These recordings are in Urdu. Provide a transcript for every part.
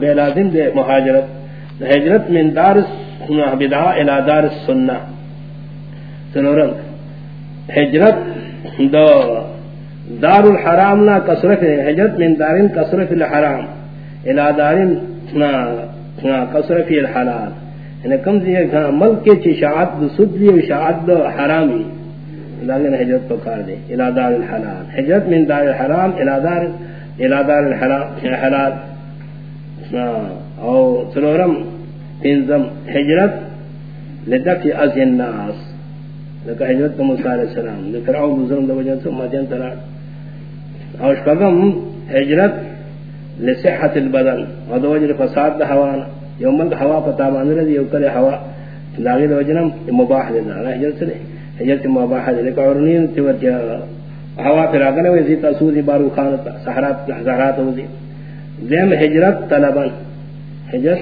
بے لازم دے مہاجرت، ہجرت من دار بدعا الى دار السنہ سنورم ہجرت دو دار الحرام نا کسرت ہجرت من دارن کسرت الحرام، الى دارن کسرت الحلال۔ یعنی کم سے ملک کے چی شاعت دو سدلی و شاعت دو حرامی۔ لیکن حجرت تو کار دے، الى دار الحلال حجرت من دار الحرام الى دار الى دار الحلال او سلورم تنزم حجرت لدفع ازی الناس. لکہ حجرت کا موسیٰ علیہ السلام لکہ رعو بزرم دو وجہ سے مدین ترار او شپگم حجرت لصحت البدن. او دو وجہ فساد دا حوانا یو ملک ہوا پتا باندھ رہی یو کرے ہوا لاغی دو جنم مباح دینا حجرت سے حجرت مباح دینا لیکن اورنین تیور کیا ہوا پھر آگلے ہوئی زیتا سوزی بارو خانتا سحرات سحرات ہوزی دیم حجرت طلبان. حجرت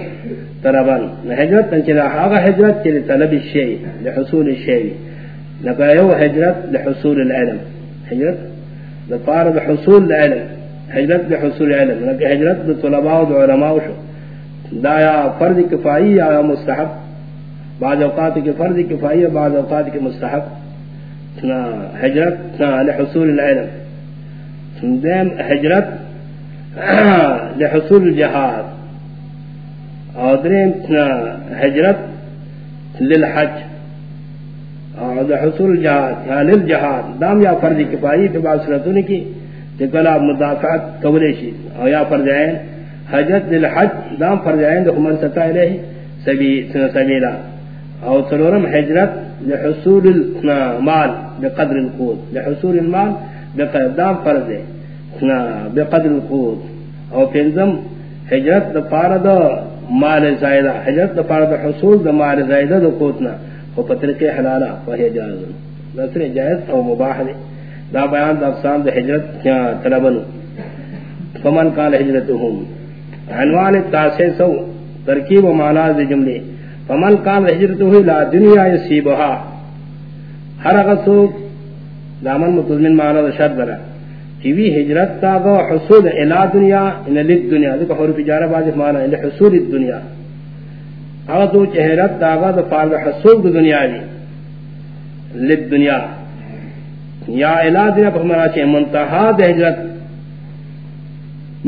طلبان. حجرت تنچلہ آغا حجرت چلی طلب الشیئی لحصول الشیئی لکہ یو حجرت لحصول العلم. حجرت لطار لحصول العلم حجرت لحصول العلم. لکہ حجرت لطلباء و علماء شو. دایا فرض کفائی یا مستحب. بعض اوقات کے فرض کفائی یا بعض اوقات کے مستحب. حجرت لحصول العلم. دیم حجرت لحصول الجہاد. اور دریم حجرت للحج. اور لحصول الجہاد، یا للجہاد. دام یا فرض کفائی کے بعض صورتوں نے کی، کہ کلا مدافعت قبریشی اور یا فرض عین حجت للحج، دام فرض عین، دو من ستا الیہ سبیلا او سلورم حجرت لحصول المال بقدر القوت. لحصول المال بقدر، دام فرض ہے. بقدر القوت. او پنزم حجرت دا پارد مال زائدہ، حجرت دا پارد حصول دا مال زائدہ دا قوتنا او پترک حلالا وہی جائز نصر جائز او مباح دے. دا بیان دا افسان دا حجرت کیا طلبنو فمن قال حجرتهم عنوان تاسع سو، ترکیب و مانا دے جملے. فمن کان ہجرت لا دنیا یسیبہا ہر اغسو دامن متضمن مانا دا شرط برا. چیوی ہجرت تا گو حصول الى دنیا ان لد دنیا دیکھو حروف جارہ بازی مانا ان حصول الدنیا۔ اغسو چہرت تا گو دا فارد حصول دا دنیا دی لد دنیا یا الى دنیا پر ہمارا چاہے منتحا دا ہجرت،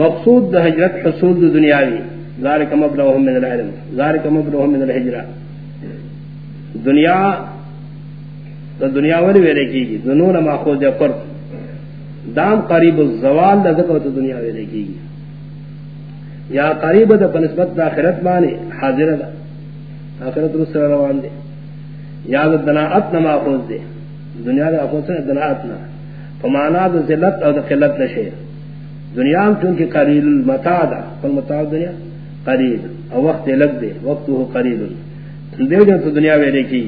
مقصود دا حجرت حصول دا دنیاوی ذارک مبلغهم من العلم ذارک مبلغهم من الحجرہ دنیا، دا دنیا ولی ویلے کی گی دنون ماخوذ دا قرب دام قریب الزوال دا ذکر دنیا ویلے کی گی. یا قریب دا پنسبت دا آخرت بانے، حاضر دا. آخرت رسل روان دے. یا دا دناعت نما نماخوذ دے. دنیا دا آخوذ سے دناعت نا فمانا دا ذلت او دا قلت نشیر دنیا میں چونکہ قریل المتا دا. کل متا دنیا؟ قریل اور وقت لگ دے. وقت ہو قریل دیو جن تو دنیا میں دیکھی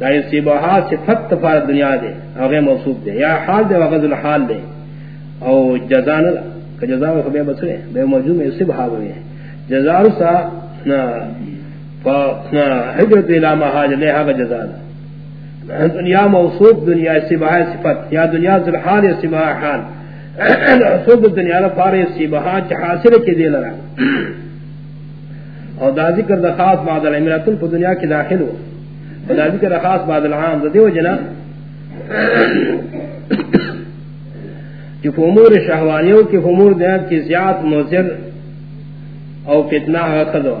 دا سیبہا صفت تفارت دنیا دے اور موصوب دے یا حال دے وغز الحال دے او جزان کا جزا و خبیر بسرے بے موجود میں سبحا ہوئے ہیں جزا سا حجرت علامہ حاج لیہا کا جزا دنیا موصوب دنیا سبحا صفت. یا دنیا ذلحال یا سبحا حال. سب دنیا لا پارے سی بہا حاصل دے لرا. اور دا ذکر دا خاص بعد الامرات ال دنیا کے داخل ہو دا ذکر خاص بعد العام دیو جنا کہ امور شہوانیوں کے امور دیات کی زیاد، موزر او فتنہ خذو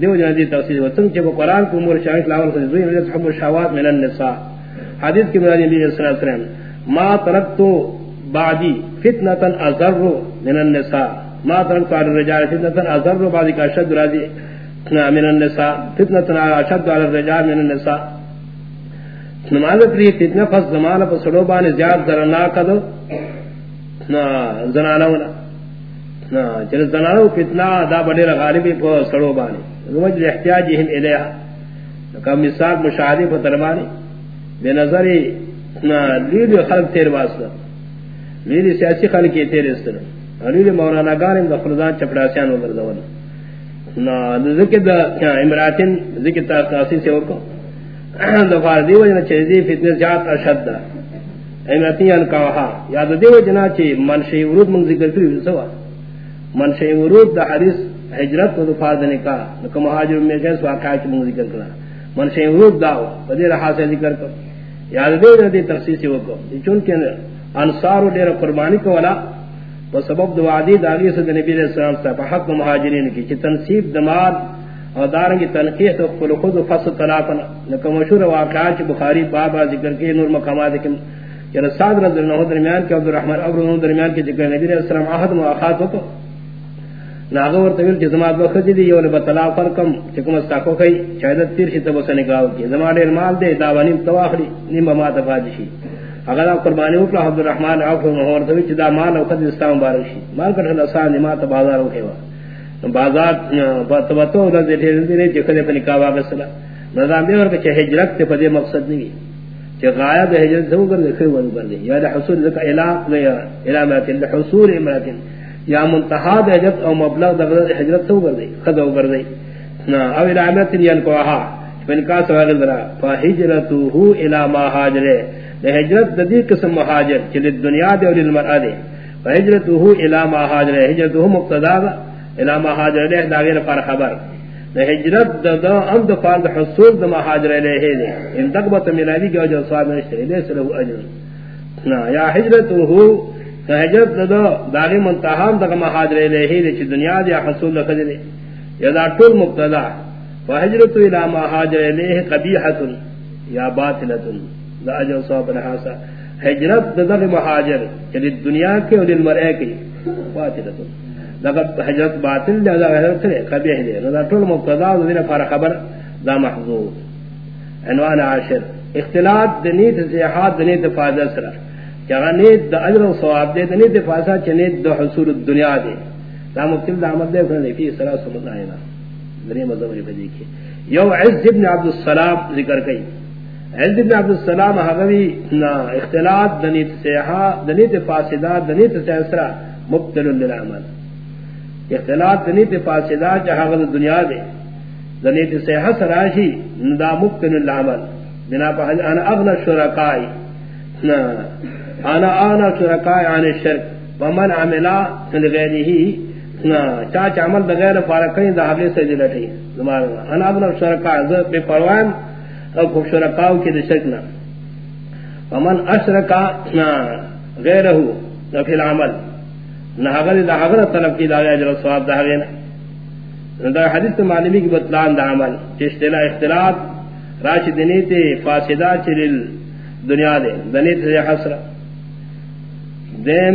دیو جنا دی تفسیر وتن کہ وہ قران کو امور شاہد لاول سے دوی نے حب الشہوات من النساء۔ حدیث کی بنیاد نبی صلی اللہ علیہ وسلم، ما ترکتو بعدی فتنة ازر من النساء۔ ما ترکت على الرجال فتنة ازر بعدی کا شد راضی۔ من النساء، فتنة اشد على الرجال من النساء. نماز پری فتنہ فس زمانہ پر سڑو بانے زیاد درناک دو زنانونا چل زنانو فتنہ دا بڑے غالبی پر سڑو بانے. وجد احتیاجهم الیہا. کم مثال مشاہدی پر دربانی بے نظری لید خلق تیر واسطہ. لیلی سیاسی خلق تیر اس طرح لیلی مولانا گارم دا خلدان چپڑاسیان وگر دون ذکر دا امراتن ذکر تا تاسی سے وکو۔ چیزی جات اشد دا۔ یعنی کاوہا یاد دیو جنا چی منشی ورود من ذکر کری سوا۔ منشی ورود دا حدیث ہجرت کو دفاع دینے مہاجر میں واقعہ منگ ذکر کرنا ورود داو بدی رہا سے ذکر کر۔ یاد دے دے تخصیص وہ چونکہ انصار و ڈیر قربانی کو والا وہ سبب دوادی داغی سے نبی علیہ السلام سے حق مہاجرین کی چ تنصیب دمار اور دارنگی تنقیح تو خل خود فصل طلاقنا نکم مشہور واقعہ چ بخاری بابا ذکر کے نور مقامات کے کہ رساد رضی اللہ درمیان کے عبد الرحمن ابو درمیان کے ذکر نبی علیہ السلام عہد مواخات ہو ناغور طویل چی زمان بخدی دی، یو لبا طلاق فرکم چکم استاکو خی چاہدت تیر شی تبو سنگاو کی۔ زمان دیر دے، داوانیم تواخلی، نیم ما تفادشی اگر آپ قربانی اکلا عبد الرحمن عفو محور طویل چی دا مال او خد استا مبارک شی۔ مال کٹھل اسان دی ما تبازار اوکے وا بازار تبتو دا زیٹھے دی چی خدی پنی کعبا بسلا نظام دے ورکا چی حجرت تے پدے مقصد نہیں۔ چی غایب حجرت سو کر دے خیر ودو کر دے یا دا حصول لکا علاق لیا علاق لیا حصول امراتن یا منتہا حجرت او مبلغ دغه حجرت تو ور دی خذ او ور دی نا او علامت ین کو ها من کا سوال ذرا فهجرته الى ما هاجر ده ددی قسم مهاجر چ دنیا دے اور المرء دے۔ فهجرته الى ما هاجر حجرته مقتضا الى ما هاجر له داغیر پر خبر۔ ده حجرت د ام د فرض حصول د مهاجر له دے۔ ان دغبت ملادی کے وجہ صاحب نشتے لے سلو اجر۔ نا، یا حجرته حجرت دا داغی منتحام دا مہاجر الیہی دے، چی دنیا دیا حصول لکھدے دے۔ یا دا طول مقتدا فحجرت الى مہاجر الیہ قبیحت یا باطلت دا اجر صحب نحاسا. حجرت دا دا مہاجر چلی دنیا کے اور المرئے کی باطلت دا حجرت باطل دے دا حجرت دے قبیح دے. دا طول مقتدا دا دین فار خبر، دا محضور عنوان عاشر. اختلاط دنیت سیحات دنیت فائدہ سرہ نیت دا اجر و ثواب دے نیت فاسا چنیت دا حصول الدنیا دے. دا مبتل دا عمد دے فرنے فی صلاح سمت آئینا دنیا مذہب ری بجی کی. یو عز ابن عبد السلام ذکر کئی. عز ابن عبد السلام حقوی اختلاط دنیت سیحا دنیت فاسدہ دنیت سیسرا مبتل للعمل. اختلاط دنیت فاسدہ جہاں دنیا دے دنیت سیحا سراشی دا مبتل للعمل. بنا پا انا اغنى شرکائی انا انا شرکاء عن الشرک. ومن عملا لغیره چاچ عمل بغیر فارقین دا حقی سے جلٹی انا ابن شرکاء بے پروان او کب شرکاء کی دا شرکنا ومن اشرکا غیرہ فی العمل. نہ حقل دا حقل طلب کی دا اجر سواب دا حقینا دا حدیث معلومی کی بطلان دا عمل. چشتلا اختلاف راشدنی تے فاسدہ چلل دنیا دے دنیت سے حسرہ دیم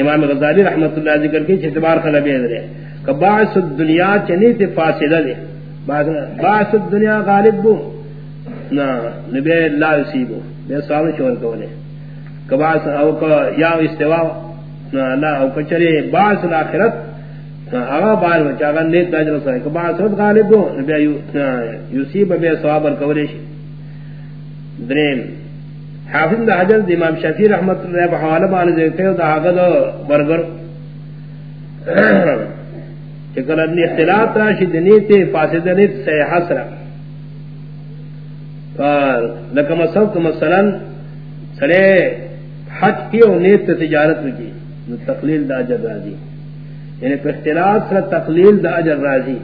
امام غزالی رحمت اللہ ذکر کی اعتبار خلا بے دے کہ باعث الدنیا چنی تے فاصلہ دے باعث الدنیا غالب بو نا، نبی اللہ یسیبو بے سوال چون کو نے او کا یا استوا، نا لا او کچری باعث الاخرت اغا بار بچا گا نیت داجر سائے کہ باعث غالب بو نبی یسیب بے ثواب کوریش دریم حافظ دا حجر دا امام شفیر رحمت اللہ پہ بانے دیکھتے دا حقا دا برگر چکل ادنی اختلاف راشی دنیت فاسد نیت سی حسر لکہ مسل تو مثلا سرے حج کی و نیت تجارت کی۔ تقلیل دا عجر راضی۔ یعنی پر اختلاف سر تقلیل دا عجر راضی۔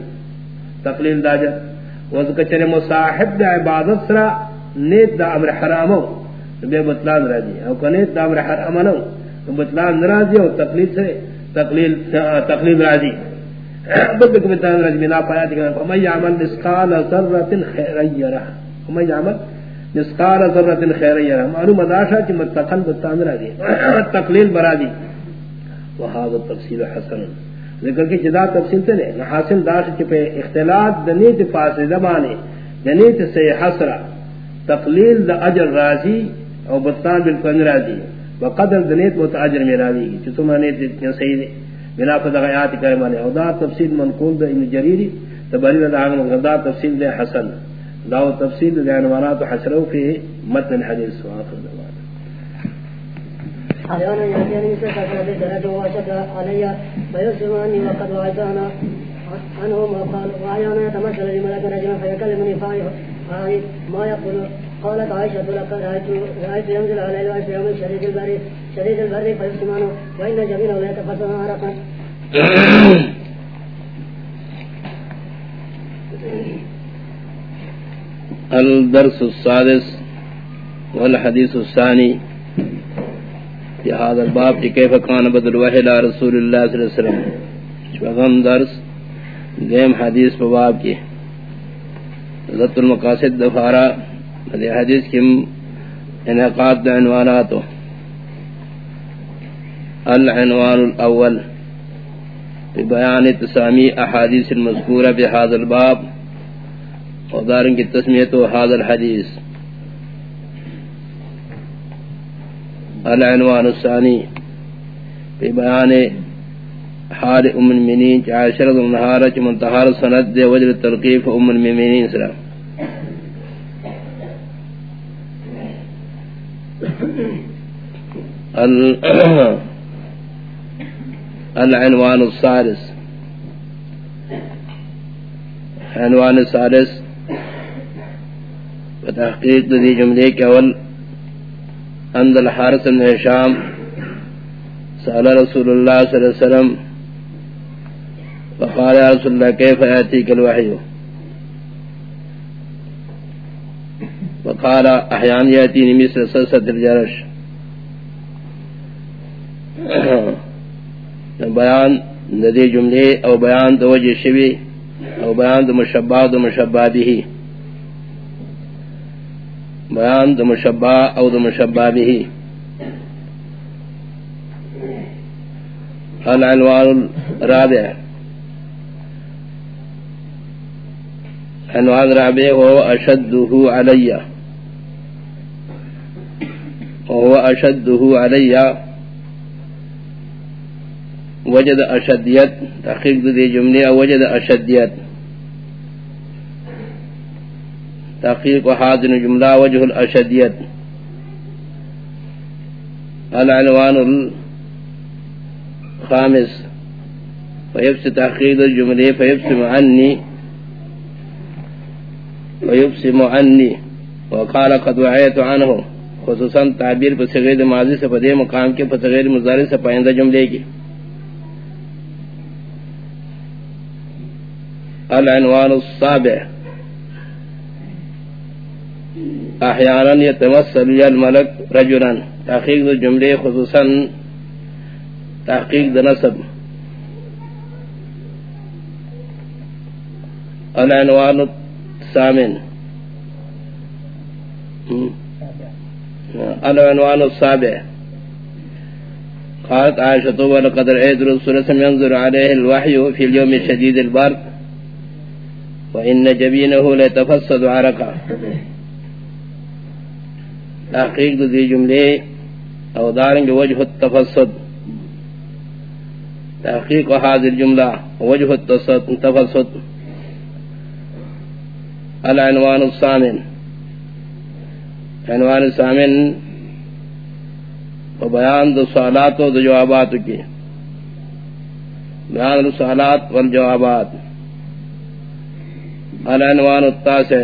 تقلیل دا عجر وذکر چلے مصاحب دا عبادت سر نیت دا عمر حرامو۔ بے بطلان راضی۔ او کنے دامر حرام نو بطلان راضی او تقلید سے تقلیل تقلید راضی۔ بد بطلان راضی۔ بنا پایا کہ فمن يعمل مثقال ذره خيرا يره فمن يعمل مثقال ذره خيرا يره معلوم ذاشا کہ متقل بطلان راضی تقلیل برادی وهذا التفصيل حسن. ذکر کی جدا تفصیل تے حاصل داش کہ پہ اختلاط دنیت فاصلہ بانے. دنیت سے حسرہ. تقلیل دا اجر راضی او بطان بالکل راضی. وقدر دنیت متاجر میں راضی. کہ تم نے صحیح دے. بنا پر دغیات کرے او دا تفصیل منقول دا ابن جریری تبری دا عالم غدا تفصیل دے حسن. دا تفصیل دے عنوانات حسرو فی متن الحدیث واخر دعوانا أحيانا يأتيني فكرة الدرجة وأشد علي فيسمعني وقد وعدنا عنهم وقال وأحيانا يتمثل لملك رجلا فيكلمني فاعل ما يقول قالت عائشة لقد رأيت رأيت ينزل على الوحش في يوم شديد البرد شديد البرد فيسمعنا وإن جميله لا يتفصل عرقا. الدرس السادس والحديث الثاني في هذا الباب كيف كان بدل وحي الى رسول الله صلى الله عليه وسلم. شوغم درس دیم حدیث په باب کې. ذات المقاصد دفارا دې حدیث کې انعقاد د عنواناتو. العنوان الاول. ببيان تسامي احاديث المذكوره في هذا الباب ودارن کی تسمیت و حاضر الحدیث العنوان الثانی۔ فی بیان حال ام المنین چاشرد منہارہ منتحار سند دے وجر تلقیف ام المنین سلام العنوان الثالث۔ عنوان الثالث۔ تحقیق دی جملے کے اول اند الحارث بن حشام، سأل رسول اللہ صلی اللہ علیہ وسلم، فقال یا رسول اللہ، کیف آتیک الوحی؟ وقال احیان یاتینی مثل سلسة الجرش. بیان دی جملے او بیان دو وجہ شوی، او بیان دو مشبہ دو مشبہ بھی بیان د مشبہ او د مشبہ به. العنوان الرابع. عنوان رابع، وهو أشده علي. وهو أشده علي. وجد أشديت تحقيق ذي جملة، وجد أشديت تحقیق و حاضر جملہ وجہ الاشدیت العنوان الخامس فیبس تحقیق الجملے فیبس معنی فیبس معنی وقال قد وعیت عنہ خصوصا تعبیر پر صغیر ماضی سے پدے مقام کے پر صغیر مزاری سے پائندہ جملے کی العنوان الصابع احیانا یتمثل یا الملک رجلا تحقیق دو جملے خصوصا تحقیق دو نصب. العنوان السامن العنوان السابع. قالت عائشة، ولقد رأيت رسول الله ينظر عليه الوحي في اليوم الشديد البرد وإن جبينه ليتفسد عرقا تحقیق دو دی جملے او دارنگ وجہ التفسد. تحقیق و حاضر جملہ وجہ التفسد العنوان السامن عنوان السامن و بیان دو سوالات و دو جوابات کی. بیان دو سوالات والجوابات العنوان التاسع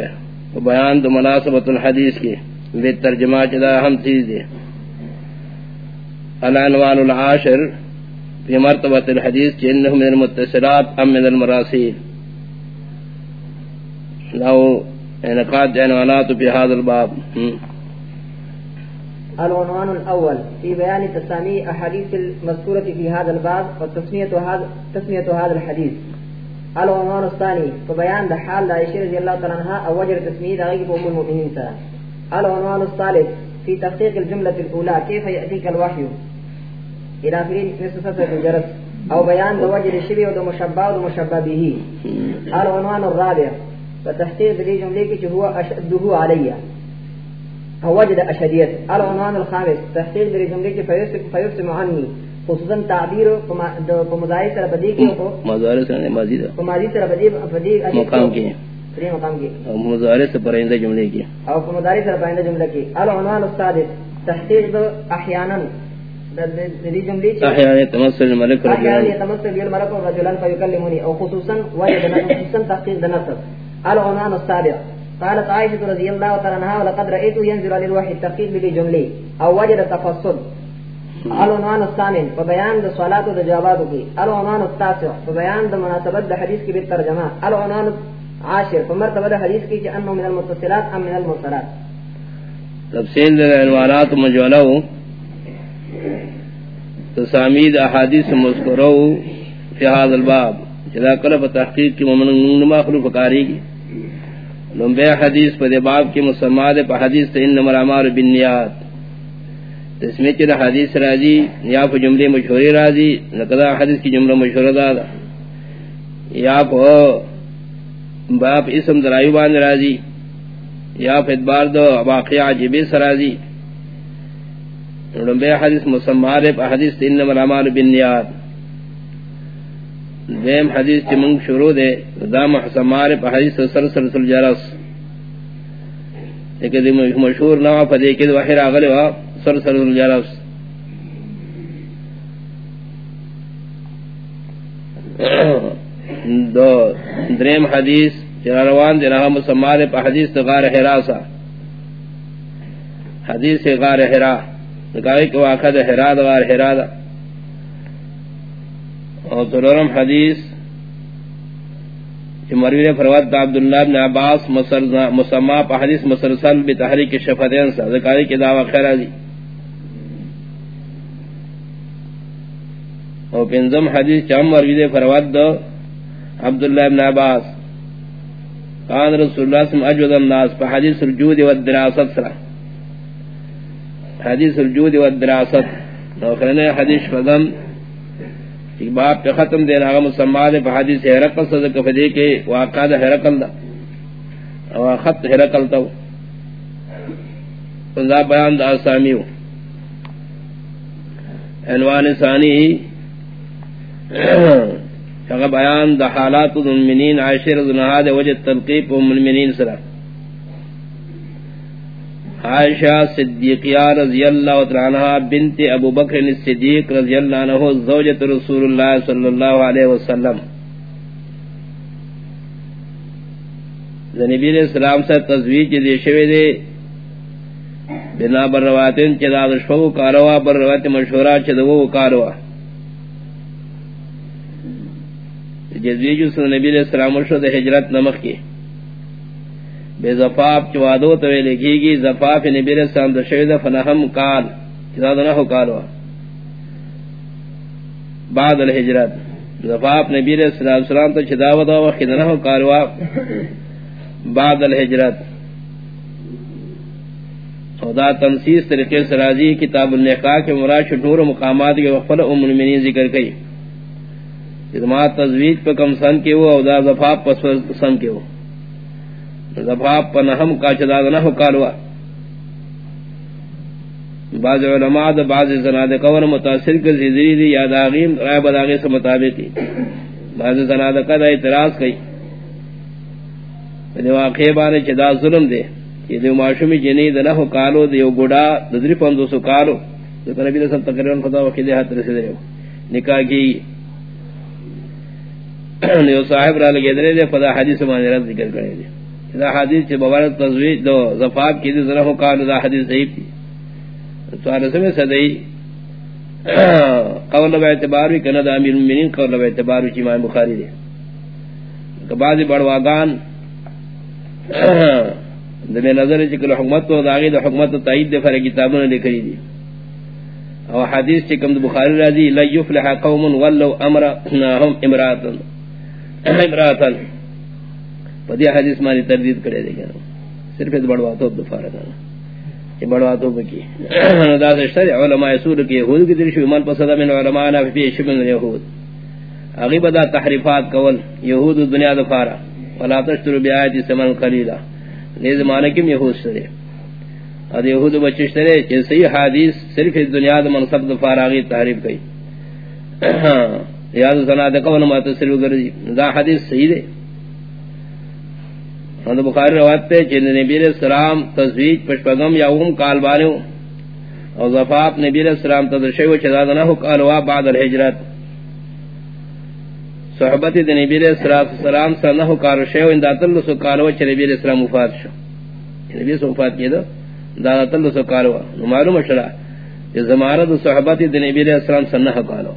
و بیان دو مناسبت الحدیث کی. بے ترجمہ چدا ہم چیز دے۔ العنوان العاشر في مرتبة الحديث كأنه من المتصلات أم من المراسيل لو انقاد عنوانات في هذا الباب۔ العنوان الأول في بيان تسامي أحاديث المذكورة في هذا الباب وتسمية هذا تسمية هذا الحديث العنوان الثاني في بيان حال لا رضي الله تعالى عنها أو وجر تسمية غيب أم المؤمنين سلام العنوان الثالث في تحقيق الجملة الأولى كيف يأتيك الوحي؟ إلى مثل سفر الجرس أو بيان دوجه الشبه ودو مشبه ودو مشبه به العنوان الرابع فتحقيق ذي جملة هو أشده علي. أو وجد أشديت العنوان الخامس تحقيق ذي جملة فيفسم عني خصوصا تعبیر په مضارع سره بدی سره بدی بدی مقام کې پری مقام کی مضارع سے پرندہ جملے کی او مضارع سے پرندہ جملے کی العنوان السادس. تحقیق احیانا. احیانا تمثل الملك رجلا احیانا تمثل الملك رجلا فيكلمني او خصوصا وجد خصوصا تحقیق النصب العنوان السابع. قالت عائشة رضي الله تعالى عنها ولقد رأيت ينزل على الوحي التحقيق بجملة او وجد تفصل. العنوان الثامن. وبيان الصلاة والجوابات کی العنوان التاسع. وبيان مناسبت الحديث کی بالترجمه العنوان عاشر. فمرتبہ حدیث کی کہ انہو من المتصلات ام من المرسلات. تفصیل در عنوانات مجولہ تسامید احادیث مذکرہ فی هذا الباب. جدا قلب تحقیق کی ممنون مخلوق کاری کی لمبے حدیث پر باب کی مسماد پر حدیث تا انما العمال بالنیات. تسمی چرا حدیث راضی یا پر جملے مشہوری راضی نقضا حدیث کی جملہ مشہور دادا یا پر باپ اسم درائیو باند راضی، یا پر ادبار دو واقعی عجیبی سرازی لمبے حدیث مسماد پر حدیث تا انما العمال بالنیات دیم حدیث کی منگ شروع دے دام حسمار پا حدیث سر سر سر جرس۔ لیکن دی مشہور نوا پا دے کد وحیر آگلے وا، سر سر سر جرس۔ دو دریم حدیث چرا روان دے رہا مسمار پا حدیث غار حراسا حدیث غار حرا. نکاوی کہ واقع دے حرا دا غار حرا دا. اور ضرورم حدیث مروی فروت عبداللہ بن عباس مسمع پا حدیث مسلسل بتحریک شفتین سا. ذکاری کی دعوی خیر دی. اور پنزم حدیث چم مروی فروت دو عبداللہ بن عباس. قان رسول اللہ سم اجود الناس پا حدیث الجود والدراست سرا حدیث الجود والدراست اور خلنے حدیث فضم. ایک باپ پہ ختم دے رہا مسماد پہ حدیث حرقل صدق فدے کے واقع دا حرقل دا. اور خط حرقل تا. فضا بیان دا آسامیو عنوان ثانی. شغب بیان دا حالات دا المنین عاشر ذنہاد وجد تلقیب ام المنین سرہ عائشہ صدیقیہ رضی اللہ عنہ بنت ابو بکر الصدیق رضی اللہ عنہ زوجت رسول اللہ صلی اللہ علیہ وسلم. نبی علیہ السلام سے تزویج دے شوی دے. بنا بر رواتن چدا دشفو کاروا، بر روات مشہورہ چدو کاروا. جزویج اس نبی علیہ السلام شد ہجرت نمک کی۔ بے زفاف چوادو توے لکھی گی زفاف نبی رسام دو شوید فنہم کال۔ چیزاد نہو کالوا بعد الحجرات زفاف نبی علیہ رسام تو چداوت وقت نہو کالوا بعد الحجرات خدا تنسیس طریقے سرازی کتاب النقاء کے مراد شٹور مقامات کے وقفل ام المنین ذکر کئی۔ ادمات تزویج پہ کم سن کے وہ او دا زفاف پس سن کے وہ زفاف پہ پنہم کا چدا نہ کالوا بعض علماء دا بعض زناد قور متاثر کے زیدری دی یا داغیم رائے بداغی سے مطابق دی بعض زناد کا دا اعتراض کئی. دی واقعی بانے چدا ظلم دے. یہ دیو معشومی جنی دا نہ کالو دیو گڑا ددری پندو سو کالو ذکر نبی رسل تقریباً خدا وقیدہ حد رسی دے نکاح کی نیو صاحب را لگے درے دے فدا حدیث مانی رد ذکر کرے دے دا حدیث چھ مبارک تزویج دو زفاق کی دی ذرہ کانو دا حدیث ضعیب تھی تو آرسے میں صدی قول لبا اعتبار بھی کنا دا امیر المنین قول لبا اعتبار بھی چی امام بخاری دے بعضی بڑواگان دنے نظر چکل حکمت تو داغی دا حکمت تو تایید دے فرق کتابوں نے لکھری دی او حدیث چکم دا بخاری رضی لا یفلح قوم ولو امرهم امراتن امراتن پدی حدیث مانی تردید کرے دے گا صرف اس بڑوا تو یہ بڑوا تو بکی دا سے علماء سور کے یہود کی ایمان پسند من علماء نا فی یہود تحریفات کول یہود دنیا ولا تشترو سمن قلیلا. یہود اور یہود کہ صحیح حدیث صرف دنیا دا منصب تحریف یاد سنا دے قول ما تصرف کردی دا حدیث صحیح دے. اور بخاری روایت تے کہ نبی علیہ السلام تزویج پشپگم یا اوم کال بانو اور زفاف نبی علیہ السلام تدرشو چداد نہ کالوا بعد الحجرت صحبت دی نبی علیہ السلام سے نہ کال شیو ان داتل سو کالوا چ نبی علیہ السلام وفات شو. نبی سو وفات کیدا داتل سو کالوا معلوم شرا کہ زمانہ دو صحبت دی نبی علیہ السلام سے نہ کالوا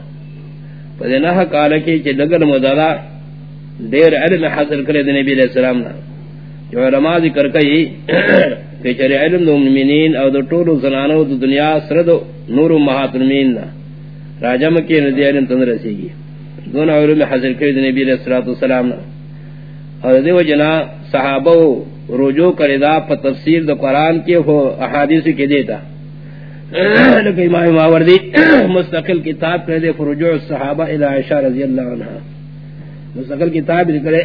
پدے نہ کال کی چ لگل مدلا دیر علم حاصل کرے دے نبی علیہ السلام نا۔ جو علماء ذکر کئی کہ چرے علم دو مومنین او دو طول زنانو دو دنیا سرد نور مہات المین نا۔ راجہ مکی ندی علم تن رسی گی دون علم حاصل کرے دے نبی علیہ السلام نا۔ اور دے وجنا صحابہ رجوع کرے دا پا تفسیر دا قرآن کی ہو احادیث کی دیتا لیکن امام ماوردی مستقل کتاب کرے دے فرجوع الصحابہ الى عشاء رضی اللہ عنہ. مستقل کتاب کرے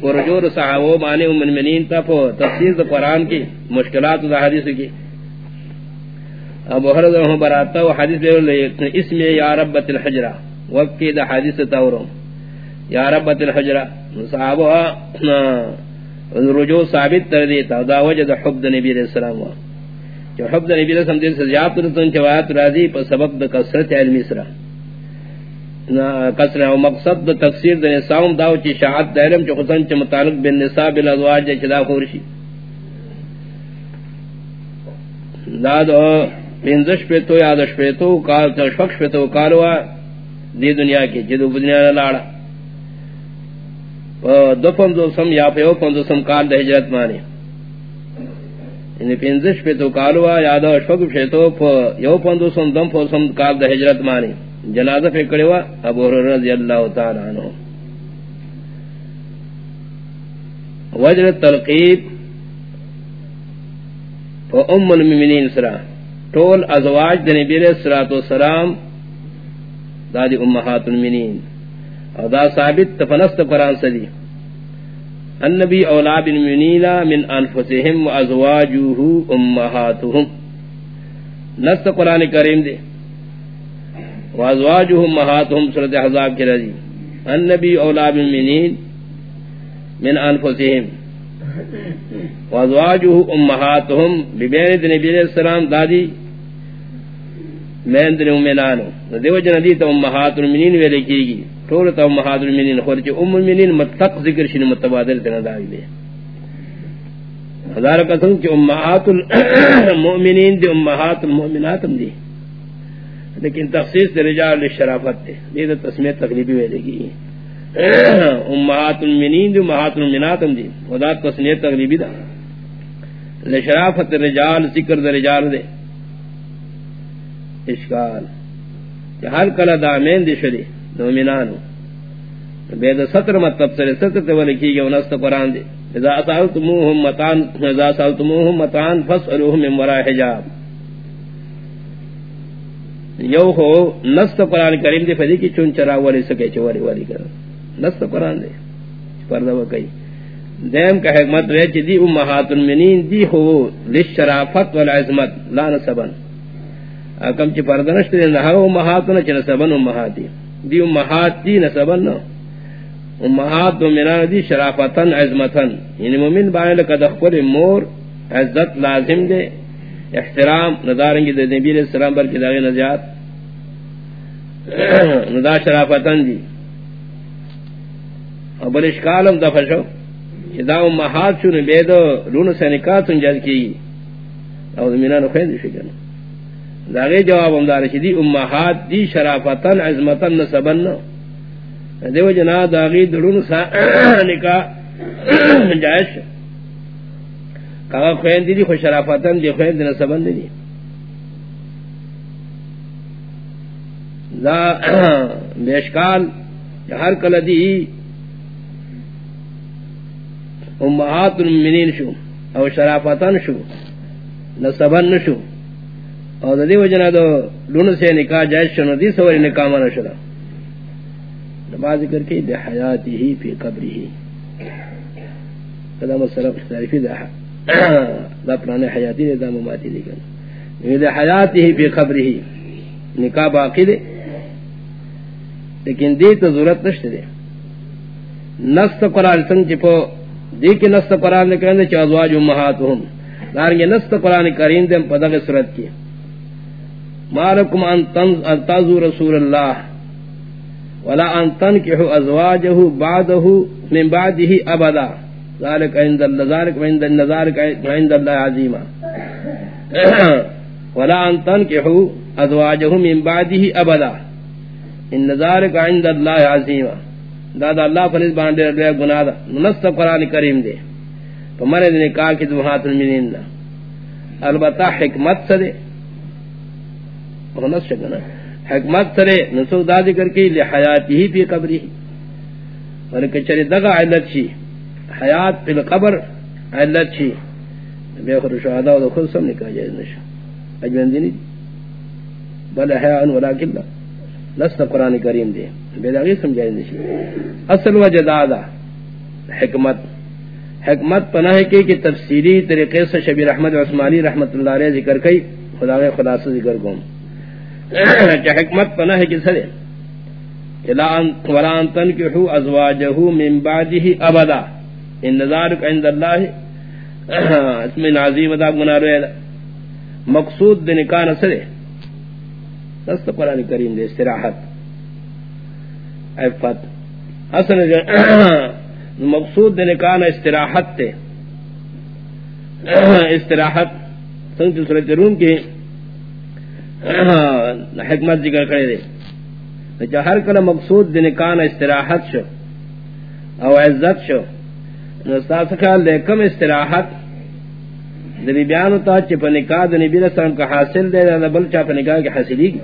فرجوع الصحابہ مانے من منین تا پو تفسیر دا قرآن کی، مشکلات دا حدیث کی. ابو حرد رحمہ براتا و حدیث بے لیے اسم یا ربت الحجرہ وقتی دا حدیث تورم یا ربت الحجرہ، صحابہ، رجوع ثابت کر دیتا، دا وجہ دا حب دا نبی علیہ السلام ہوا جو حب نبی علیہ السلام دل سے زیادت رتن چوایت راضی پر سبب دا کسرت علمی سرا. کسر و مقصد دا تفسیر دا نساؤم داو چی شاعت دا علم چی خسن چی متعلق بن نساء بالازواج جا چی دا خورشی. دا دا پینزش پیتو، یادش پیتو، کال تشفقش پیتو کالوا دی دنیا کی، جدو دنیا لارا دو پندو سم یا پیو پندو سم کال دا حجرت مانی. یعنی پینزش پہ تو کالوا یا دا شفق پہ تو یو پندو سم، دم پو سم کال دا حجرت مانی. جنازہ پہ کڑوا ابو رضی اللہ تعالی عنہ. وجر تلقیب فا ام الممنین سرا. طول ازواج دنی بیر سرات و سلام دا دی امہات الممنین او دا ثابت تفنست قرآن سدی. النبی اولا بالمنین من انفسهم و ازواجوه امہاتهم. نست قرآن کریم دے. و ازواجوه امہاتهم سورت حضاب کی رضی النبی اولا بالمنین من انفسهم. و ازواجوه امہاتهم. ببین نبی علیہ السلام دادی. میں اندر امینانو دیو جن دیتا امہات المنین ویلے کی گی طول تا امہات المنین خور چی ام المنین متق ذکر شنی متبادل تنا داوی دے ہزار قسم چی امہات المؤمنین دی امہات المؤمنات دی لیکن تخصیص دی رجال شرافت دے دے تسمیت تقلیبی ویلے گی امہات المنین دی امہات المؤمنات دی ودا تسمیت تقلیبی دا لشرافت رجال، ذکر دی رجال دے اشکال. ہر کلا دامین دی شدی دومینانو بید ستر مطلب سر ستر تے ولکی گیا ونست قرآن دی. اذا سالتموہم مطان اذا سالتموہم مطان فسألوہم من وراء حجاب. یو ہو نست قرآن کریم دی فدی کی چون چرا ولی سکے چو ولی ولی کر نست قرآن دی. پردہ وکی دیم کا حکمت رہے چی دی امہات المنین، دی ہو لشرافت والعظمت، لا نسبن. کم چی پردنشت دی نہا امہاتنا چی نسبن امہاتی. دی امہات دی نسبن امہات دو منان دی شرافتن عظمتن یعنی مومن بانے لکا دخپل مور عزت لازم دے. احترام ندارنگی دے نبی علیہ السلام بلکی داغی نزیاد ندا شرافتن دی. اور بل اشکالم دفشو کہ دا امہات شو نبیدو لون سنکات سنجد کی. او دمینانو خیلی شکنو داغی جواب ہم دار دی امہات دی شرافتن عظمتن نسبن دیو جنا داغی دڑون سا نکا جائش کہا خوین دی دی خوش شرافتن دی خوین دی نسبن دی دا بیشکال ہر کل دی امہات المنین شو او شرافتن شو نسبن شو اور دی وجنا دو لون سے نکاح جائز شنو دی سوری نکاح مانا شدا نماز ذکر کی بے حیاتی ہی فی قبری ہی قدام السلام اختلافی دا دا پرانے حیاتی دے دا مماتی دے کن دے حیاتی ہی فی قبری ہی نکاح باقی دے لیکن دی تو ضرورت نشت دے نست قرآن سنگ چپو دی کی نست قرآن نکرن دے چا ازواج امہاتهم دارنگے نست قرآن کریم دے پدغ صورت کی مالکم ان تنزو رسول اللہ ولا ان تنكحوا ازواجه بعده من بعده ابدا ذلك عند الله ذلك عند ذلك عند الله عظيما. ولا ان تنكحوا ازواجه من بعده ابدا ان ذلك عند الله عظيما. دادا اللہ فریض باندے لویا گناہ دا. نست قرآن کریم دے. تو مرے دنے کہا کہ دمہات المنین دا. البتہ حکمت سدے نس شکنا حکمت سرے نسو دا ذکر کی لحیاتی ہی فی قبری ہی ولکہ چلی دگا علت شی حیات فی القبر علت شی بے خود شہدہ و خود سم نکا جائز نشا اجوان دینی دی بل حیان ولیکن لست قرآن کریم دے بے داغی سمجھائز نشی اصل وجہ دادا حکمت. حکمت پناہ کی کہ تفسیری طریقے سے شبیر احمد عثمانی رحمت اللہ علیہ ذکر کئی خدا کے خدا ذکر گوم کہ حکمت پناہ کی سرے ولان تنکحو ازواجہو من بعدہ ابدا۔ ان ذالک عند اللہ اسم نعظیم دا گناہ روئے مقصود دے نکاح نسرے دست قرآن کریم دے استراحت۔ عفت اصل مقصود دے نکاح استراحت تے۔ استراحت۔ سنگ صورت روم کی حکمت ذکر کرے دے۔ چاہ ہر کل مقصود دے نکاح استراحت شو او عزت شو نستاس خیال دے؟ کم استراحت۔ دلی بیانو تا چی پا نکاح دے نبی رسلام کا حاصل دے، دا بل چا پا نکاح کی حاصلی گی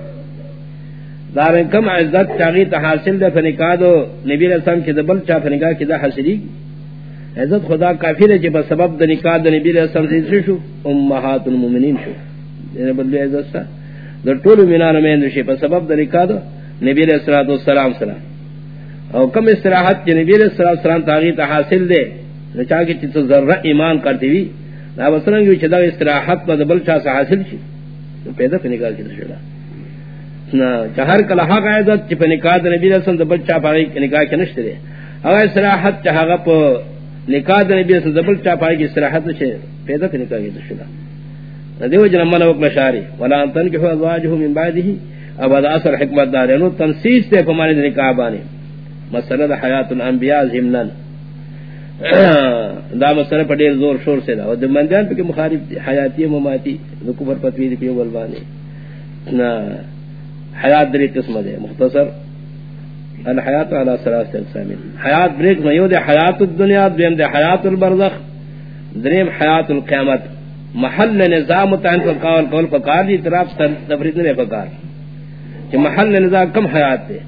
دارن کم عزت چاگی تا حاصل دے پا نکاح دو نبی رسلام کی دا بل چا پا نکاح کی دا حاصلی گی عزت خدا کافی دے چی پا سبب دا نکاح دا نبی رسلام سے شو؟ امہات المومنین شو۔ یعنی دینے بلو عزت سا در طول منان میں اندوشی پا سبب دا نکاح دو نبی رسلام سلام سلام او کم استراحت چی نبی رسلام سلام تاغی تا حاصل دے چاگی چی تو ذرہ ایمان کرتی بھی نا بسرنگی چی دا استراحت نا دبل چا سا حاصل چی پیدا پہ نکال کی دشڑا نا چہر کل حق عیدت چی پہ نکال دا نبی رسل دبل چا پاگی نکال کی نشتے دے اگر استراحت چا حقا پہ نکال دا نبی رسل دبل چا پاگی استراحت چی پیدا پہ نکال کی دشڑا نا دیو جنم من وقت شاری ولا انتن کی ازواجہو من بعدی اب دا اثر حکمت دارے نو تنسیس تے پمانی دا نکاح بانی مسئلہ دا حیات الانبیاء زمنان دا مسئلہ پر دیر زور شور سے دا۔ دا مندیان پہ مخارف حیاتی مماتی دا کفر پتوی دی پیو بلوانے حیات دری قسم دے۔ مختصر، الحیات علی سلاس اقسامین۔ حیات بریک میو دے، حیات الدنیا دویم دے، حیات البرزخ، دریم حیات القیامت۔ محل نظام متعین پر قول قول فکار دی اطراف تفرید نے فکار کہ محل نظام کم حیات دے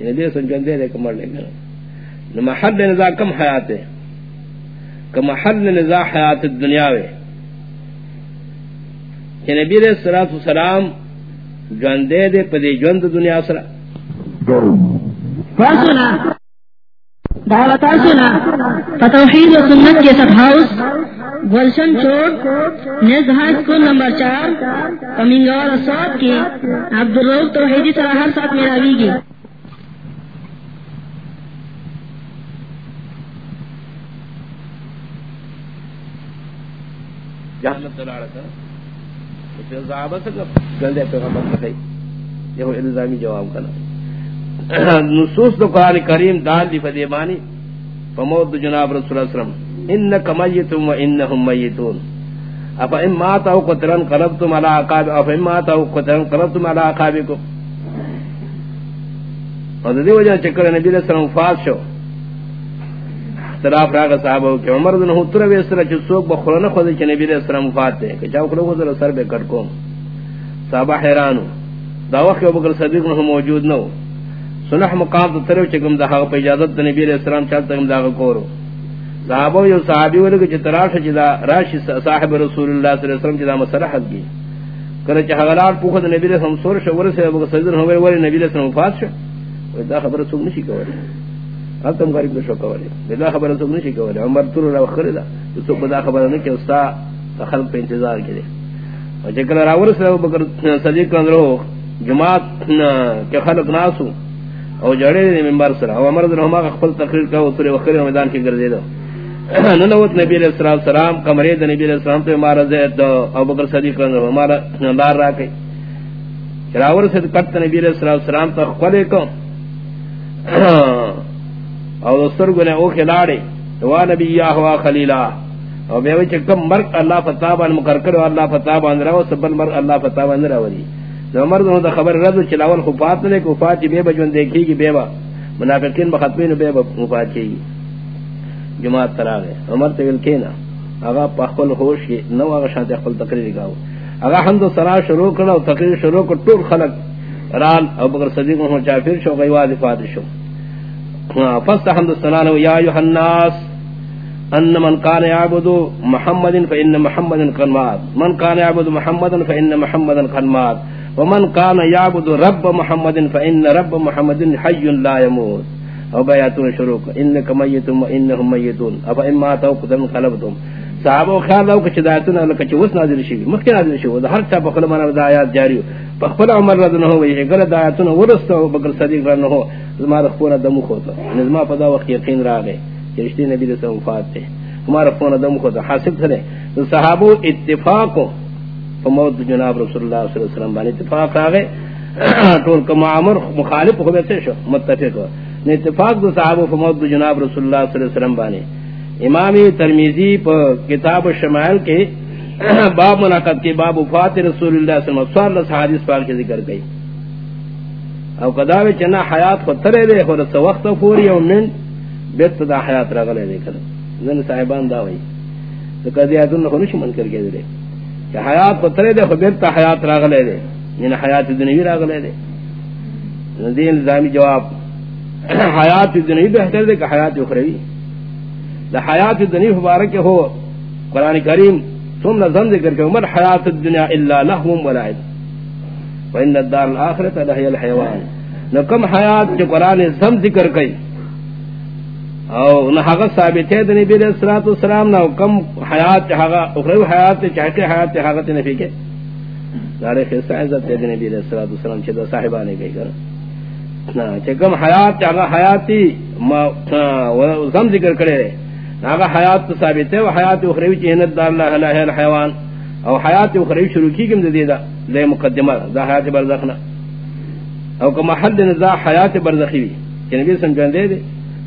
یعنی دے سنجن دے دے کمر لے گا محل نزا کم حیات ہے۔ کہ محل نزا حیات الدنیا وے۔ کہ نبی علیہ الصلوۃ والسلام جان دے دے، پدی جوند دنیا سرا۔ فاسنا دعوت آسنا فتوحید و سنت کے سب ہاؤس گلشن چوک، نیز ہائی اسکول نمبر چار کمنگور سات کی۔ عبدالروق توحیدی سرا ہر ساتھ میرا ویگی جہنم تلاڑا تھا گندے پیغمبر بتائی یہ الزامی جواب کرنا نصوص تو قرآن کریم دال دی فدیمانی فموت جناب رسول اللہ وسلم. انکا میتم و انہم میتون. افا ام ماتا او قترن قلبتم علا عقاب افا ام ماتا او قترن قلبتم علا عقابکم. اور دی وجہ چکر نبی علیہ السلام فاس شو، اختلاف راغ صحابہ کہ عمر بن حتر وی سر چ سوق بخرن خود چ نبی علیہ السلام وفات دے کہ جاو کھلو گزر سر بے کٹ کو صحابہ حیران دا وقت ابو بکر صدیق نہ موجود نو سنح مقام تو ترو چ گم دا پہ اجازت دا نبی علیہ السلام چا تم دا حق کورو. صحابہ یو صحابی ول کہ تراش چ دا راش صاحب رسول اللہ صلی اللہ علیہ وسلم چ دا مسرح دی کرے چ حغلال پوخ نبی علیہ السلام سور شور سے ابو بکر صدیق ہوے نبی علیہ السلام وفات شو. دا خبر سو نشی کوئی اب تم غریب نشو کولے بلا خبر تو نہیں کولے عمر تر را خرید تو بدا خبر نہیں کہ استا خلق پہ انتظار کرے اور جکل راور سے ابو بکر صدیق اندرو، جماعت کے خلق ناسو. او جڑے نے منبر سرا او عمر رحمہ خپل تقریر کا اترے وخر میدان کی گردے دو نو ننوت نبی علیہ الصلوۃ والسلام کمرے دے نبی علیہ السلام تے مارا دے ابو بکر صدیق اندرو ہمارا لار را کے راور سے کٹ نبی علیہ الصلوۃ والسلام تو خپل کو. او دستر گنے او کھلاڑے. وا نبی یا ہوا خلیلا او بے وچ کم مرق اللہ فتابان مکرکر اللہ فتابان راو، سبل مرق اللہ فتابان راوی نو مرد نو دا خبر رد چلاول خفات نے کو فاتی بے بجون دیکھی کی بے با منافقین بختمین بے مفاد کی جماعت ترا گئے عمر طویل کینا۔ اگا پخپل ہوش کی نو اگا شانت اخپل تقریر گاو۔ اگا حمد و سرا شروع کرنا تقریر شروع کر طول خلق۔ رال او بکر صدیق ہوں چافر شو گئی غیواد فاد شو۔ ہاں، فست حمد و سرا یا ایوہ الناس، ان من کان یعبد محمد فان محمد قد مات۔ من کان یعبد محمد فان محمد قد مات۔ ومن کان یعبد رب محمد فان رب محمد حی لا يموت. او بیاتون شروع انک میتون و انہم میتون افا اما تو قدم خلبتم. صحابہ خیال لو کچھ دایتون اللہ کچھ وس نازل شوی. مخی نازل شوی. دا ہر چا بخل مانا دا آیات جاری بخل عمر رضا ہو وی اگر دایتون ورستا ہو بکر صدیق رضا ہو زمان خون دمو خوتا نظمہ یعنی پدا وقت یقین را گئے رشتے نبی رسول وفات تے. ہمارا فون دم کو حاصل تھے صحابہ اتفاق موت جناب رسول اللہ صلی اللہ علیہ وسلم بانی اتفاق آ گئے ٹول کا معمر مخالف ہو گئے شو؟ متفق نے اتفاق دو صحابہ موت جناب رسول اللہ صلی اللہ علیہ وسلم بانی امام ترمیزی پر کتاب شمائل کے باب منعقد کے باب وفات رسول اللہ صلی اللہ علیہ وسلم. حدیث پاک کے ذکر گئی او قداوی چنا حیات کو ترے دے خود وقت پوری او من بیت دا حیات رغلے دے کر زن صاحبان دا ہوئی تو کدی ادن کو نش من کر کے دے کہ حیات کو ترے دے بیت تا حیات رغلے دے۔ یعنی حیات دنیوی رغلے دے۔ دین نظامی جواب، حیات دنیوی بہتر دے کہ حیات اخروی؟ دا حیات دنیوی مبارک ہو، قرآن کریم ثم نظم ذکر کہ عمر حیات الدنیا الا لہو ولعب وان الدار الاخرۃ لہی الحیوان۔ نو کم حیات جو قرآن زم ذکر کئی او نہ حق ثابت ہے نبی علیہ الصلوۃ والسلام نہ کم حیات حق اخروی حیات چاہتے حیات حقت نفی کے۔ سارے خصہ عزت ہے نبی علیہ الصلوۃ والسلام چھے صاحبہ نے کہی کر نہ چھے کم حیات حق حیاتی ما زم ذکر کرے نہ حیات ثابت ہے، وہ حیات اخروی چہنت دار اللہ الہ الحیوان او حیات اخروی شروع کی کم دے دا لے مقدمہ، دا حیات برزخنا او کما حد نزا حیات برزخی کہ نبی سمجھان دے دے۔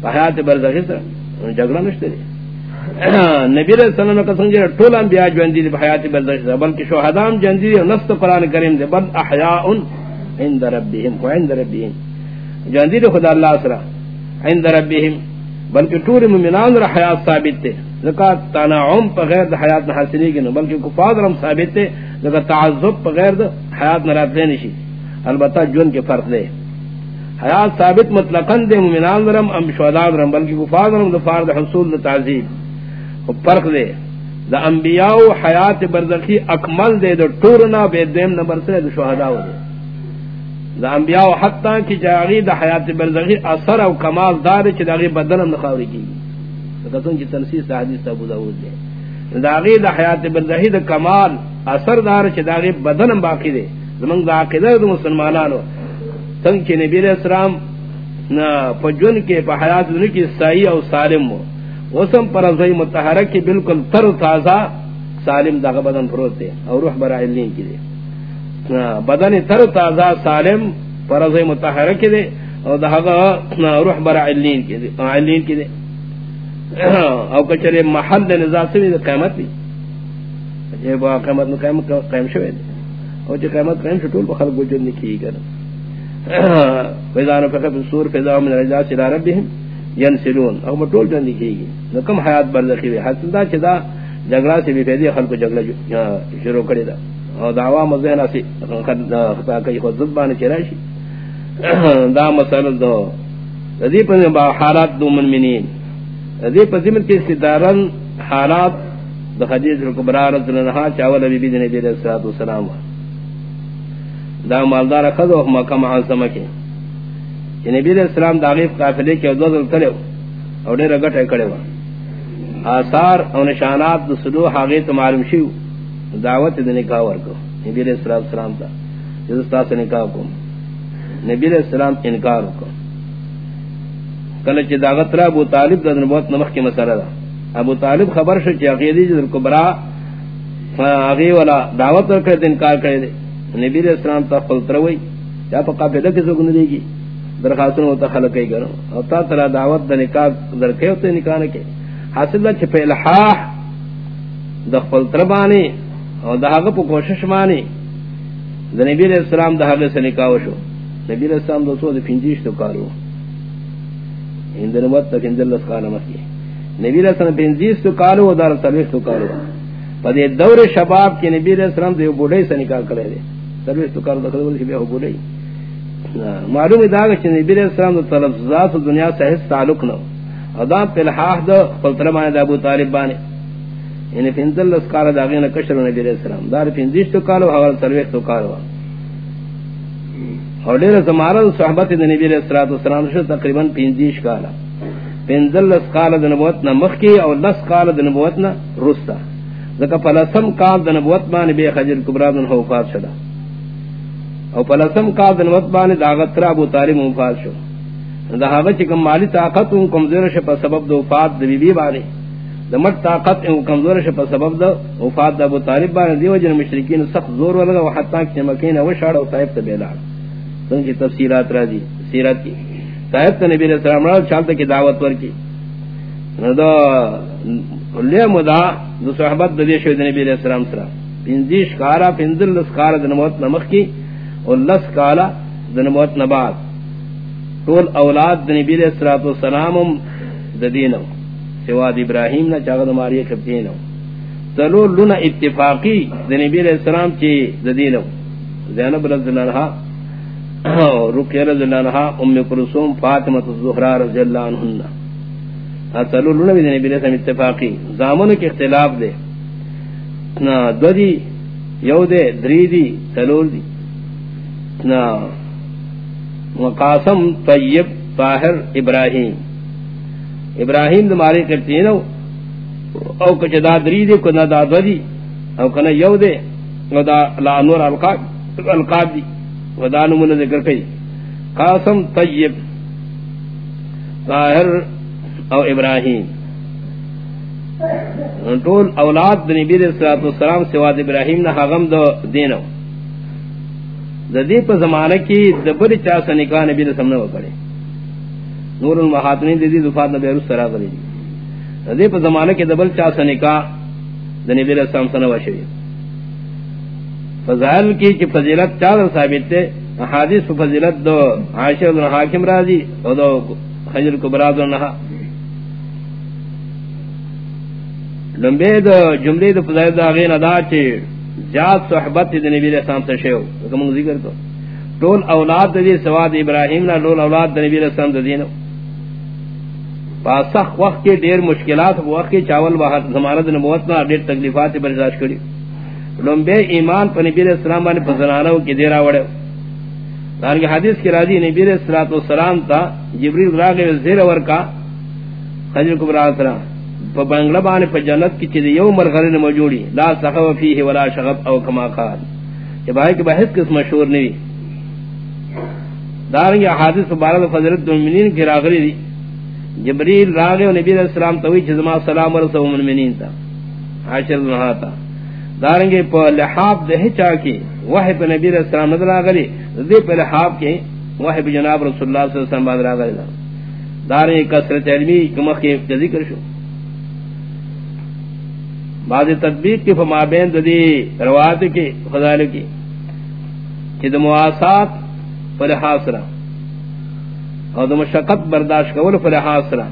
حیات برزخی سر جگڑا نشتے دے نبی علیہ السلام کا سنجھے طول انبیاء جواندی دے حیات برزخی سر بلکہ شہدام جواندی دے نفس قرآن کریم دے بل احیاء عند ربهم و عند ربهم. جواندی دے خدا اللہ سرا عند ربهم. بلکہ طول ممنان را حیات ثابت تے زکاة تناعم پا غیر دا حیات نحاصلی گنو بلکہ کفاد رم ثابت تے زکاة تعذب پا غیر دا حیات نرات لینشی البتہ جون کے فرق دے حیات ثابت مطلقاً دے مومنان درم ام شہدان درم بلکہ کفار درم دفار دا حصول دا تعذیب فرق دے دا انبیاء حیات برزخی اکمل دے دا ٹورنا بے دیم نمبر سے دا شہداء دے. دا انبیاء حتی کی جاغی دا حیات برزخی اثر او کمال دار چی دا غی بدنم نخوری کی. دا کی تنسیس دا حدیث دا بوداود دے. دا غی دا حیات برزخی دا کمال اثر دار چی دا غی بدنم باقی دے. زمان دا عقیدہ دا مسلمانانو. سنگ کے نبی علیہ السلام پجن کے حیات دن کی سائی او سالم وسم پر ازائی متحرک کی بالکل تر تازہ سالم دا بدن فروت دے اور روح برا علین کی دے بدن تر تازہ سالم پر ازائی متحرک کی دے اور دا روح برا علین کی دے علین کی دے او کچرے محل دے نزا سے بھی قیمت بھی جے با قیمت نو قیمت قیم شوئے دے اور جے قیمت قیم شو طول بخلق وجود نکی کرنا فیضان فقط سور فیضا من الرجاس الى ربهم ینسلون او مطول جن دیکھے گی نکم حیات برزخی وی۔ حتی دا چدا جگڑا سے بھی فیدی خلق جگڑا شروع کردی دا۔ او دعوا مزینا سی خطا کئی خود زدبان چراشی دا مسئلہ دو۔ رضی پر با حالات دو من منین رضی پر زمن کی استدارن حالات دا خدیث رکبرار رضی اللہ عنہ چاول بی بی نبی علیہ السلام دا مالدار خذو مکہ معظم کے نبی علیہ السلام داغیب قافلے کے دو دل کرے اور نے رگٹ کڑے آثار او نشانات دو سلو حاغی تو معلوم شیو دعوت دے نکاح ورکو نبی علیہ السلام السلام تا جس استا سے نکاح کو نبی علیہ السلام انکار کو کل چ دعوت را ابو طالب دا بہت نمخ کی مسئلہ دا ابو طالب خبر شو چ عقیدی جل کبرا اگے والا دعوت کر انکار کرے دے نبی علیہ السلام تا فلتروی یا پا قابلہ کی سکن دے گی درخواستن ہوتا خلقی کرو اور تا ترا دعوت دا نکاح درکے ہوتے نکاح نکے حاصل دا چھپے الحاح دا فلتربانی اور دا حق پا کوشش مانی دا نبی علیہ السلام دا حق سے نکاح شو نبی علیہ السلام دو سو دا پنجیش تو کارو ہند نبوت تک ہند اللہ کال مکی نبی علیہ السلام پنزیس تو کالو دار سرویس تو کالو پدے دور شباب کی نبی علیہ السلام دے بوڑھے سے نکال کرے دے سرویس تو کالو دخل بولے بے بوڑھے معلوم دا کہ نبی علیہ السلام طلب ذات دنیا سے تعلق نہ ادا په پلحاح دا قلتر مانے دا ابو طالب بانے یعنی فنزل اسکار دا غین کشر نبی علیہ السلام. دار فنزیش تو کالو حوال سرویس تو کالو اور دیر زمارہ صحبت دا نبی علیہ السلام شو تقریباً پنزیش کالا پنزل اسکال دا نبوت نا مخی اور لس کال دا نبوت نا رستا ذکا پلسم کال دا نبوت بانے بے خجر کبرا دن حوفات شدا او پلسم کال دا نبوت بانے دا ابو طالب حوفات شو. دا حاغا چکم مالی طاقت ان کمزور شپا سبب دا وفات دا بی بی بانے دا طاقت ان کمزور شپا سبب دا وفات دا ابو طالب بانے دیو جن مشرکین سخت زور ولگا وحتا کی مکین او وشاڑا و صاحب تا بیلار سنگی تفسیرات را دی سیرات کی صاحب تا نبی علیہ السلام را چالتا کی دعوت ور کی دا لیے مدا دو صحبت دا دیشو دا نبی علیہ السلام سرا پنزیش کارا پنزل لس کارا دا نموت نمخ کی اور لس کارا دا نموت نباد طول اولاد دا نبی علیہ السلام دا دینو سواد ابراہیم نا چاگا دا ماریا کبتینو تلو لنا اتفاقی دا نبی علیہ السلام چی دا زینب رضی اللہ عنہ رقیہ رضی اللہ عنہ ام کرسوم فاطمت الزہرہ رضی اللہ عنہ تلو لنا بھی دا نبی علیہ السلام اتفاقی. زامن کے اختلاف دے دو دی، یو دے دری دی تلول دی. نا. وقاسم طیب طاہر ابراہیم. ابراہیم دمارے کرتی نو او کچھ دا دری دے کو دا دو دی. او کنا یو دے. او دا لا نور القاب دی. و دا نمون ذکر کئی. قاسم طیب طاہر او ابراہیم. طول اولاد دنی بیر السلام سواد ابراہیم نہ حغم دو دینو. دی پا زمانہ کی دبر چا سا نکاح نبی رسم نہ کرے نور المحاتنی دی دی دفات نبی رس سرا کرے دی پا زمانہ کی دبر چا سا نکاح دا نبی رسم سنہ وشوی فضائل کی چی فضیلت چادر ثابت تے حادث فضیلت دو عاشر دو حاکم راضی و دو خجر کبرا دو نہا لمبے دو جملے دو فضائل دو آغین ادا چی زیاد صحبت دی نبی علیہ السلام سے شیو کم ذکر کو ٹول اولاد دی سواد ابراہیم نا ٹول اولاد دی نبی علیہ السلام دی نو پاسخ وقت کے دیر مشکلات وقت کے چاول باہر زمانہ دی نبوت نا دیر تکلیفات برداشت کری۔ لمبے ایمان پر نبی علیہ السلام بانے پزنانو کی دیرا وڑے دارنگی حدیث کی راضی نبی علیہ السلام تا جبریل راگے زیر ورکا خجر کبرا السلام بنگلہ بانے پا جنت کی چیز یو مرغل نے موجودی لا سخو فیہ ولا شغب او کما قال. کہ بھائی کہ بحث کس مشہور نہیں دارنگی حادث بارد فضلت المنین کی راغلی دی جبریل راغے و نبی علیہ السلام توی چیز ما سلام ورسو منمنین تا عاشر دنہا تا دارنگی پا لحاب دہ چاکی وحی پا نبی علیہ السلام ندر آگلی دی پا لحاب کی وحی پا جناب رسول اللہ صلی اللہ علیہ وسلم بادر آگلی دارنگی کسرت علمی کمخ کی ذکر شو. بعض تطبیق کی، فما فمابین دی روایت کی خزال کی کہ دا مواسات پر حاصرہ اور دا مشقت برداشت کول پر حاصرہ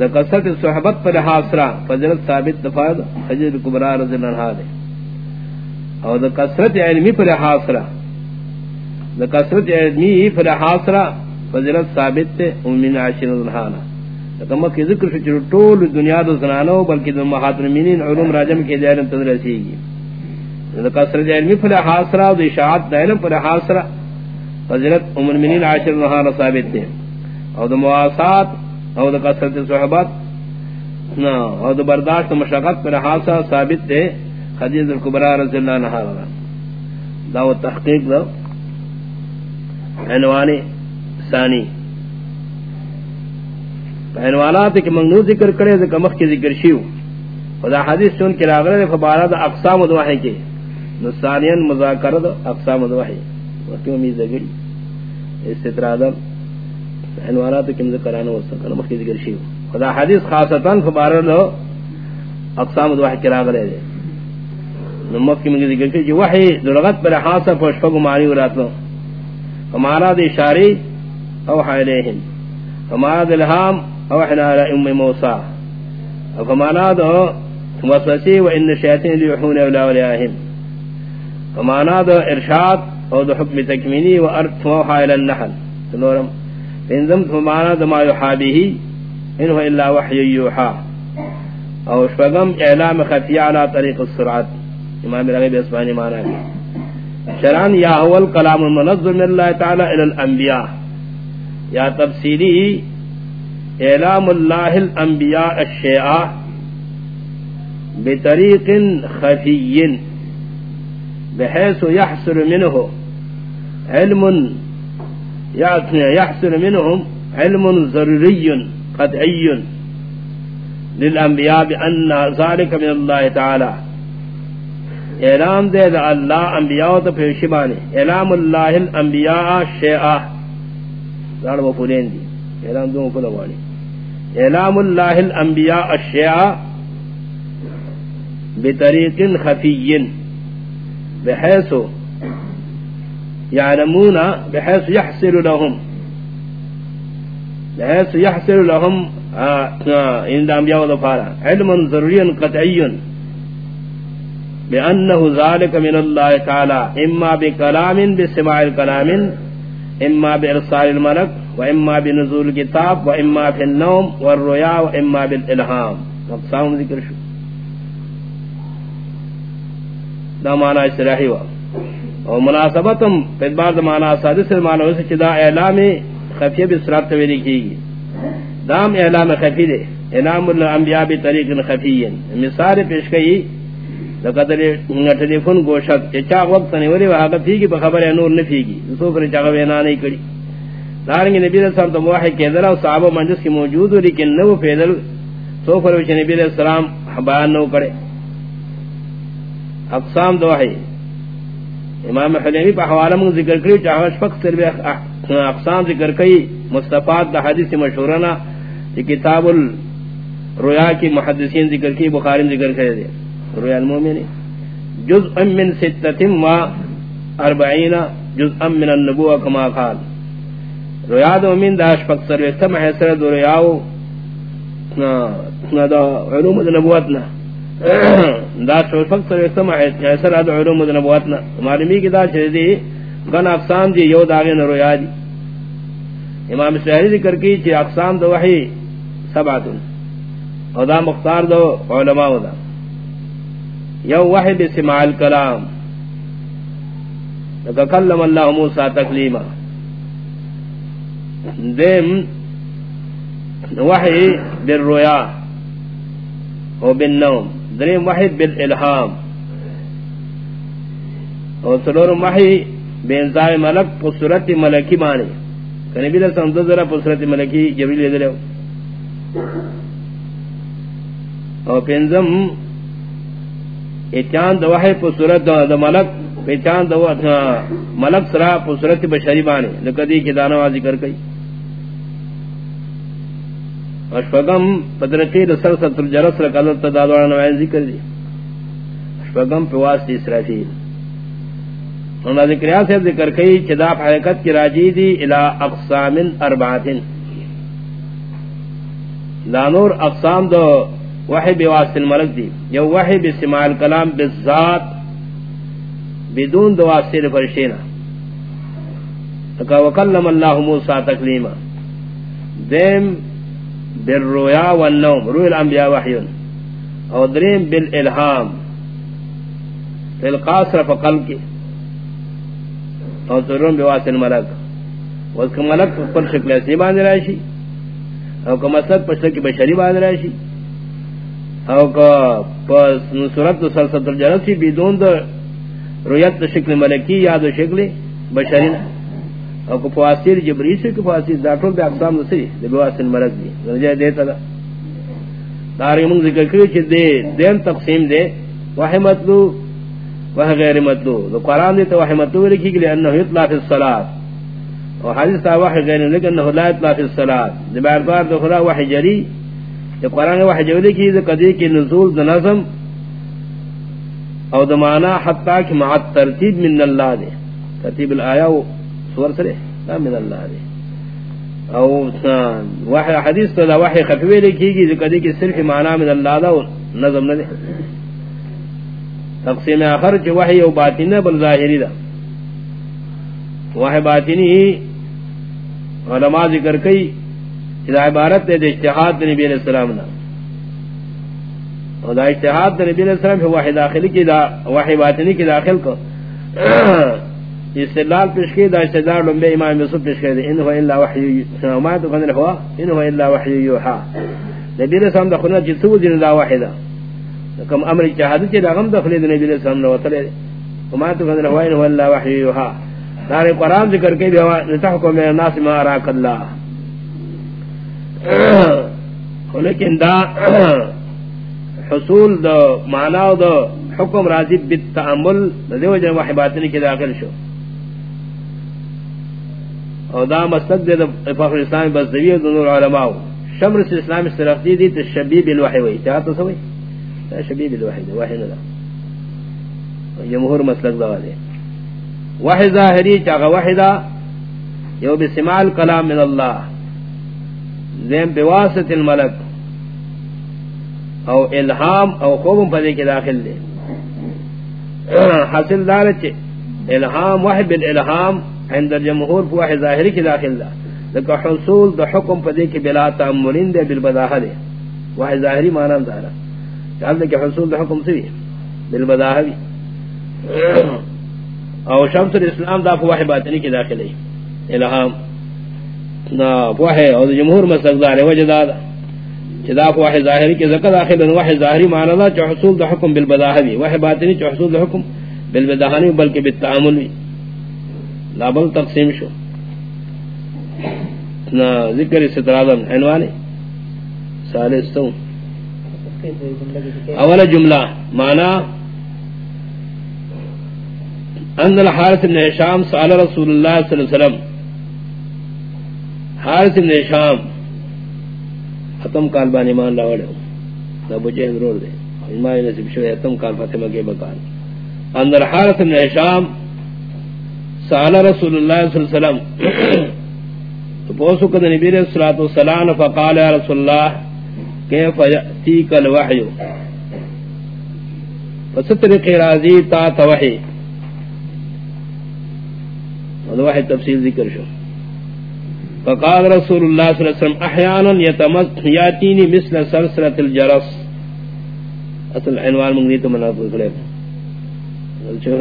دا قصت صحبت پر حاصرہ فضلت ثابت دفاعد حجر کبرا رضی اللہ عنہ دے. اور دا قصرت علمی پر حاصرہ دا قصرت علمی پر حاصرہ فضلت ثابت تے امین عاشر اللہ عنہ. کما کی ذکر شو چلو طول دنیا دو زنانو بلکہ دو محاطرمینین علوم راجم کے دائرم تدرسی گی دو قصر جائلمی پر حاصرہ دو اشاعت دائرم پر حاصرہ فضلت ام المنین عاشر نحانا ثابت دے او دو مواسات او دو قصر صحبت او دو برداشت مشاقت پر حاصرہ ثابت دے خدیز القبرہ رضی اللہ نحانا داو تحقیق دو عنوانی ثانی. عنوانات کہ منگنو ذکر کرے ذکر مخ کے ذکر شیو خدا حدیث چون کے راغلے فبارہ دا اقسام دواحی کے نسانین مذاکر دا اقسام دواحی وقتی امید ذکری استطرادم عنوانات کم ذکرانا وستقر مخ کے ذکر شیو خدا حدیث خاصتا فبارہ دا اقسام دواحی کے راغلے دے نمک کی منگی ذکر کی وحی دلغت پر حاصل پر شفق معنی وراتلو. ہمارا دے اشاری او حیلیہن فما دلہام اوحنا على ام موسى. فمانا دو وسوسی و ان شیطین لیحون اولا ولیاہم فمانا دو ارشاد او دو حکم تکمینی و ارد موحا الى النحل. سنورم فانزم فمانا دو ما يحابه انه الا وحی یوحا او شفقم اعلام خفیہ على طریق السرعات امام رغیب اسمانی مانا شران یا هو الکلام المنظر من اللہ تعالی الى الانبیاء یا تفسیری اعلام اللہ الانبیاء الشیعہ بطریق خفی بحیث یحصر منه علم یحصر منهم علم ضروری قطعی للانبیاء بأن ذلك من اللہ تعالی اعلام دے دا اللہ انبیاء تو پیشبانے اعلام اللہ الانبیاء الشیعہ دار مفولین دی اعلام دو مفولوانی اعلام اللہ الانبیاء الشیعہ بطریق خفی بحیث یعلمون، بحیث یحصل لهم، بحیث یحصل لهم عند انبیاء ودفارا علم ضروری قطعی بأنه ذلك من الله تعالى إما بكلام بسماع الكلام إما بإرسال الملك وإما بنزول الكتاب وإما في النوم والرؤيا وإما بالإلهام اقسام ذکر شو دا معنی اصلاحی وا اور مناسبتم پیدبار دا معنی سادس معنی اسے چدا اعلام خفیہ بسرات تویلی کی دام اعلام خفی دے۔ اعلام الانبیاء بطریق خفی مثال پیش کئی۔ لقدر ٹیلیفون گوشت چا وقت نہیں وہاں کا پھیگی بخبر نور نہ پھیگی۔ سوکر چاہ وینا نہیں کری۔ دارنگی نبی علیہ السلام تو موحی کے دل صحابہ منجس کی موجود ہو لیکن نو پیدل سو فروچ نبی علیہ السلام بیان نو کرے۔ اقسام دو ہے۔ امام حلیمی پا حوالہ من ذکر کری چاہوش فقط صرف اقسام ذکر کئی مصطفات دا حدیث مشہورنا کہ کتاب الریا کی محدثین ذکر کی، بخاری ذکر کرے دے۔ ریا المومنی جزء من ستتم و اربعین، جزء من النبوہ کما قال۔ رویا دو من داش پک سر ویختم حیثر دو ریاو. دا علوم دا نبوتنا. دا پک سر ویختم حیثر دو علوم دا نبوتنا. معلومی کی دا چیز دی، گن اقسام دی یو داغین رویا دی امام سہری ذکر کی چی اقسام دو وحی سبعتن. او دا مختار دو علماء دا. یو وحی بسماع الکلام. لکا کلم اللہ موسیٰ تکلیمہ. دیم وحی بالرویا او بالنوم. دریم وحی بالالہام او سلورم وحی بینزار ملک پو صورت ملکی مانی کنبی لسا اندازرہ پو صورت ملکی جبریل ادھر او پینزم اتیان دو وحی پو صورت دا ملک اتیان دو ملک سرا پو صورت بشری بانی لکدی کی دانوا ذکر کئی۔ اشفقم پدرتی رسل ستر جرس رکالت تدادوانا نوائن ذکر دی۔ اشفقم پواسی اسرافیل۔ انہا ذکریات سے ذکر کئی چدا حرکت کی راجی دی الى اقسام اربعاتن دانور اقسام دو وحی بواسط الملک دی۔ یو وحی بسماع الکلام بالذات بدون دو واسط فرشینا وکلم اللہ موسیٰ تکلیما. دیم بالرویا والنوم، روی الانبیاء وحیون. او درین بالالہام. فی القاصر فقل کی او ضرورن بواسن ملک وز کا ملک پر شکل ایسی باندھ راشی. او کا مسلک پر شکل بشری باندھ راشی. او کا پس نصورت سلسط الجنت سی بیدون در رویت دا شکل ملکی، یا دو شکل بشری نا. او کو فواسیر جبری سے کو فواسیر داخل بے اقسام نسری دے بواسن مرض دی. درجہ دیتا دا. داری من ذکر کری چھ دے، دین تقسیم دے، وحی مطلو، وحی غیر مطلو. دو قرآن دیتا وحی مطلو لکھی گلی، انہو اطلاع فی الصلاة. و حدیث تا وحی غیر لکھ انہو لا اطلاع فی الصلاة. دے بارکار دو خلا وحی جری دے قرآن وحی جولی کی دے قدی کی نزول دے نظم او دمانا حتی کہ معت ترتیب من اللہ دے. ترتیب الآیہ سور سرے لا من اللہ دے. او وحی حدیث تو دا وحی خفوی لکھی گی کدی کی صرف معنی من اللہ دا نظم نہ دے تقسیم آخر چ وحی او باطن بل ظاہری دا. وحی باطنی علماء ذکر کئی اذا عبارت دے دے اجتہاد نبی علیہ السلام نا. اور دا اجتہاد نبی علیہ السلام ہے وحی داخلی کی دا، وحی باطنی کی داخل کو. استدلال پیش کی دا استدلال لنبے امام یوسف پیش کی دا انہو الا وحی سنومات قدر ہوا انہو الا وحی یوحا. نبی علیہ السلام دا خلنا جتو دین دا وحی دا کم امر چاہد چی دا غم دخلی دا نبی علیہ السلام دا وطلے امات قدر ہوا انہو الا وحی یوحا. دار قرآن ذکر کے بھی نتحکم میں ناس ما راک اللہ لیکن دا حصول دا معنی دا حکم راضی بالتعامل دا دیو جن وحی باطنی کی داخل شو. او دا مسلک دے دا فخر اسلامی بزدوی و دنور علماء شمر سے اسلام استرختی دی تو شبیب الوحی وی چاہتا سوئی دا شبیب الوحی دا وحی ندا جمہور مسلک دا دے وحی ظاہری چاگا وحی دا یو بسمال کلام من اللہ زیم بواسط الملک. او الہام او خوب پدے کے داخل دے۔ حاصل دار چے، الہام وحی بالالہام عند جمہور فواہ ظاہری کی داخل دا۔ لکہ حصول دا حکم پدے کی بلا تعملین دے بالبداہ دے۔ واہ ظاہری معنی دارا چاہتا کہ حصول دا حکم سوی بالبداہ بھی۔ او شمس الاسلام دا فواہ باطنی کی داخل ہے الہام، نا فواہ او دا جمہور مسلک دار وجہ دادا چدا فواہ ظاہری کی ذکر داخل ہے واہ ظاہری معنی دا چا حصول دا حکم بالبداہ بھی واہ باطنی چا حصول دا حکم بالبداہ بلکہ بالتعامل بھی لابل تقسیم شو. نا ذکر سترادن عنوانی سالستون اول جملہ، معنی ان الحارث بن حشام سال رسول اللہ صلی اللہ علیہ وسلم. حارث بن حشام ختم کال بانی مان لاوڑے ہوں نا بجے اندرور دے۔ ایمان نصیب شوئے ختم کال فاطمہ کے بکال ان الحارث بن حشام سال رسول اللہ صلی اللہ علیہ وسلم۔ تو پوسو کد نبی علیہ الصلوۃ والسلام فقال، یا رسول اللہ، کیف یاتیک الوحی؟ فستر قرازی تا توحی وحی تفصیل ذکر شو۔ فقال رسول اللہ صلی اللہ علیہ وسلم، احیانا یتمس یاتینی مثل سلسلۃ الجرس. اصل عنوان منگنی تو مناسب کرے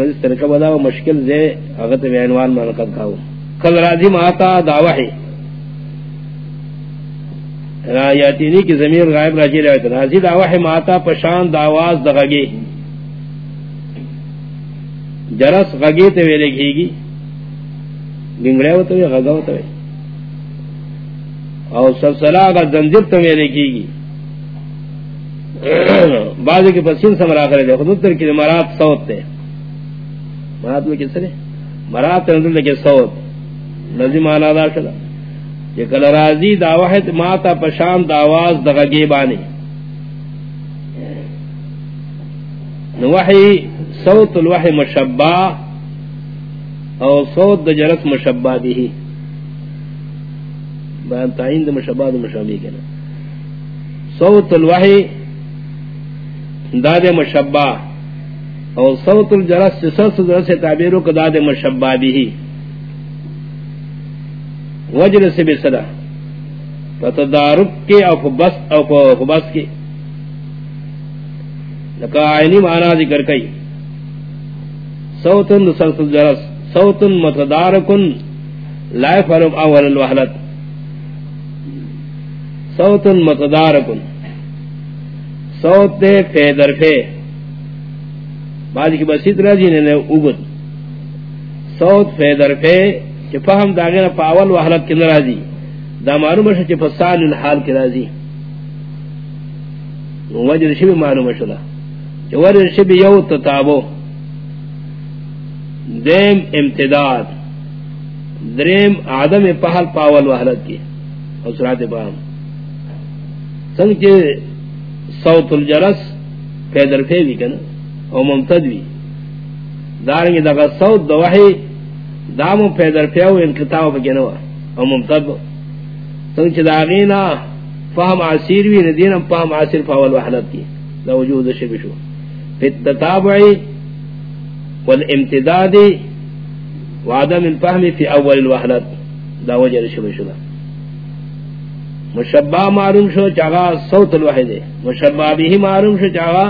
اس طرح کا بدا مشکل دے اگر تو عنوان مان کر کھاؤ کل راضی ماتا داوحی یاتینی کی زمین غائب راجی روایت راضی داوحی ماتا پشان داواز دغگی جرس غگی تے ویلے گھی گی گنگڑے ہوتے ہوئے غگا ہوتے ہوئے اور سلسلہ اگر زنجر تو ویلے گھی گی۔ بعض کے پسین سمرا کرے دے۔ خود کی مرات سوت تے مرات میں کس نے؟ مرات تے اندر کے سوت نظیم آنا دا شلا یہ کل راضی داوحت ماتا پشان داواز دغگی بانی نوحی صوت الوحی مشبہ او صوت د جرس مشبہ بھی۔ بیان تعین د مشبہ د مشابہ کے صوت الوحی داد مشبہ او صوت الجرس سس سے تعبیروں کو داد مشبہ بھی وجر سے بسدا فتدارک کے او بس او بس کے۔ لکا عینی معنی ذکر کئی۔ صوتن سلس الجرس صوتن متدارکن، لا يفرم اول الوحلت۔ صوتن متدارکن. صوت دے فے در فے بعد کی بسیط رضی نے اگد صوت فے در فے چی فهم داغینا پا اول وحلت کی نرازی. دا معلوم شا چی فسان الحال کی رازی. وجر شبی معلوم شلا چی وجر شبی یو تتابو. دیم امتداد. دریم آدم پہل پاول و وحلت کی. اسرات پاہم سنگ چی صوت الجرس پیدر فیوی کنا او ممتدوی دارنگی دقا صوت دو وحی دامو پیدر فیو انکتاو پکنوا او ممتد سنگ سنچ داغینا فهم عصیر وی ندین فهم عصیر فاول وحدت کی۔ دا وجود شبشو فی التتابعی والامتدادی وعدم الفهم فی اول الوحدت دا وجہ شبشو دا۔ مشبہ معلوم شو چاگا صوت الوحد مشبہ بھی معلوم شو چاگا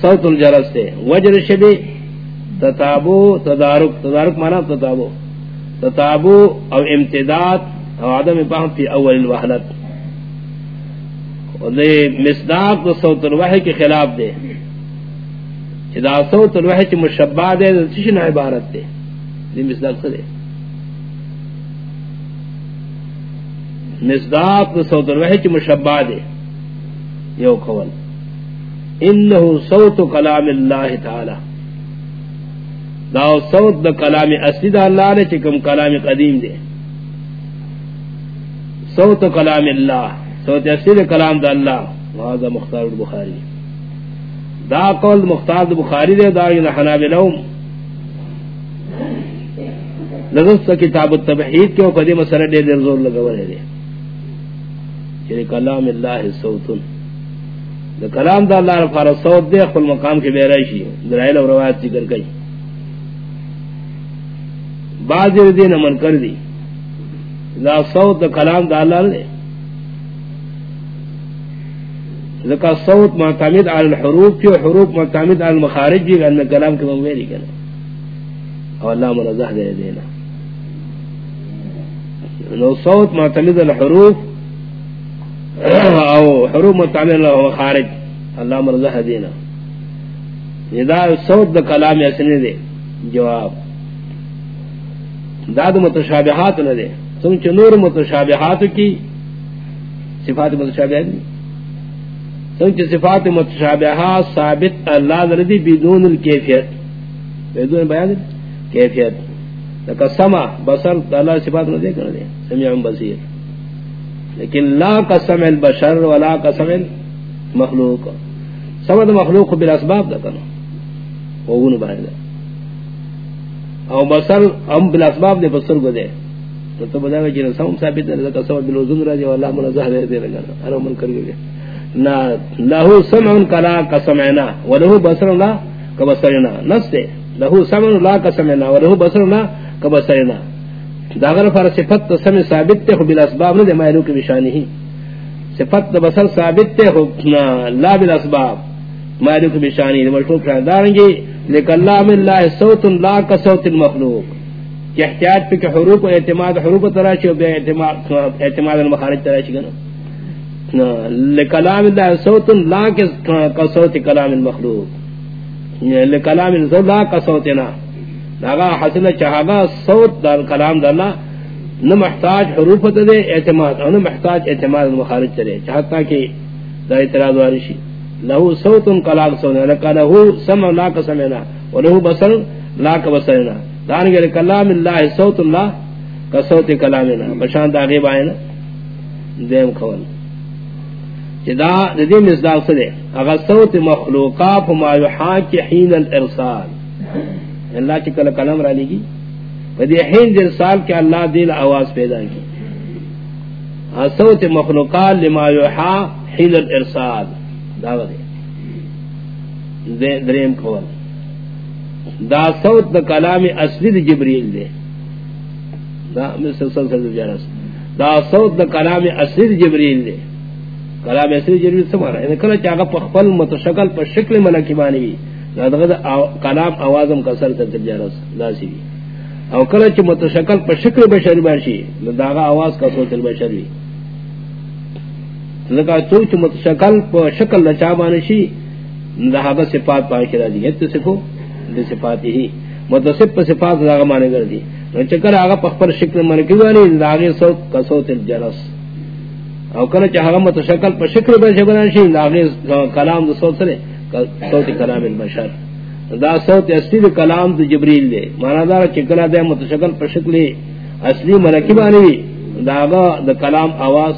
صوت الجرس دے وجر شبی تتابو تدارک. تدارک مانا تتابو. تتابو او امتداد او عدم فهم فی اول الوحدت دے مصداق دو صوت الوحی کے خلاف دے. دا صوت الوحی چی مشبہ دے دا چشن عبارت دے. دی مصداق سے دے. مصداق صوت الوحی چی مشبہ دے، یو قول انہو صوت کلام اللہ تعالی۔ دا صوت دا کلام اصلی دا اللہ نے چکم کلام قدیم دے۔ صوت کلام اللہ، صوت اصلی دا کلام دا اللہ، وہذا مختار البخاری۔ دا قول مختار دا بخاری دے دا حنابلہم لذت کتاب التبحید کے اوپر دی مسئلہ دے دے زور لگا دے۔ چلی کلام اللہ صوتن. دا کلام دا اللہ رفار صوت دے خپل مقام کے بے رائشی. درائل و روایت ذکر کئی. بعض دین امن کر دی. دا صوت دا کلام دا اللہ دے. ذکا صوت معتمد علی الحروف کی حروف معتمد علی المخارج جی بھی ان کلام کے ممیری کنا اور اللہ منزہ دے دینا نو صوت معتمد علی الحروف او حروف معتمد علی المخارج اللہ منزہ دینا ندا صوت دا کلام اسنے دے جواب. داد متشابہات نہ دے سنچ نور متشابہات کی صفات متشابہات نہیں سنچ صفات متشابہات ثابت اللہ لردی بدون الکیفیت بدون بیان کیفیت. لکا سمع بصر اللہ صفات نہ دے کر دے سمیع بصیر. لیکن لا قسم البشر ولا قسم المخلوق. سمد مخلوق بالاسباب دا کنا وہون باہر دا او بصر ام بالاسباب دے بصر کو دے. تو تو بدا کہ رسم ثابت ہے کہ سبب بالوزن راجی والله منزہ دے دے لگا. ہر من کر گئے نا له سمع کلا قسمنا وله بصر لا كبصرنا نفس له سمع لا قسمنا وله بصر لا كبصرنا داغر فر صفت سمع ثابت ہے بالاسباب نے مایرو کی نشانی ہی. صفت بصر ثابت ہے لا بالاسباب مایرو کی نشانی مشروع دارنگی لکلام اللہ صوت لا کا صوت المخلوق. کہ احتیاط پہ کہ حروف و اعتماد، حروف تراشی و بے اعتماد اعتماد المخارج تراشی گنا لکلام اللہ صوت لا کا صوت کلام المخلوق. لکلام اللہ لا کا صوتنا لگا حسن چاہگا صوت دار کلام دارنا نہ محتاج حروف دے اعتماد اور نہ محتاج اعتماد المخارج ترے چاہتا کہ دا اعتراض وارشی له صوت قلاق سونا لك له سمع لا كسمعنا وله بصر لا كبصرنا دان غير كلام الله، صوت الله كصوت كلامنا بشان دا غيب آئنا دیم کھول جدا ددی مصداق سے اگر صوت مخلوقات ما يحا کی حين الارسال. اللہ کی کل کلام را لگی بدی حين ارسال کے اللہ دل آواز پیدا کی۔ ہاں، صوت مخلوقات لما يحا حين الارسال۔ دعوت دریم کول دا صوت دا کلام اصلی دا جبریل دے۔ دا مسلسل سے جرس دا صوت دا کلام اصلی دا جبریل دے۔ کلام اصلی جبریل سمارا یعنی کلا چاگا پا خپل متشکل پا شکل ملکی بانی بھی کلام آوازم کا سر جرس دا بھی او کلا چا متشکل پا شکل بشری باشی دا دا آواز کا صوت البشری لکا چوچ متشکل پا شکل لچا بانشی لہذا صفات پائے کرا دی ہے صفو دے صفات ہی متصف پا صفات داغا مانے کر دی چکر آگا پخپر شکل مانے کی وانی داغی صوت کا صوت الجرس او کنا چاہا متشکل پا شکل بے بنا شی داغی کلام دا صوت سرے صوت کلام البشر. دا صوت اصلی دا کلام دا جبریل دے مانا دارا چکلا دے متشکل پا شکل اصلی ملکی بانی داغا دا کلام آواز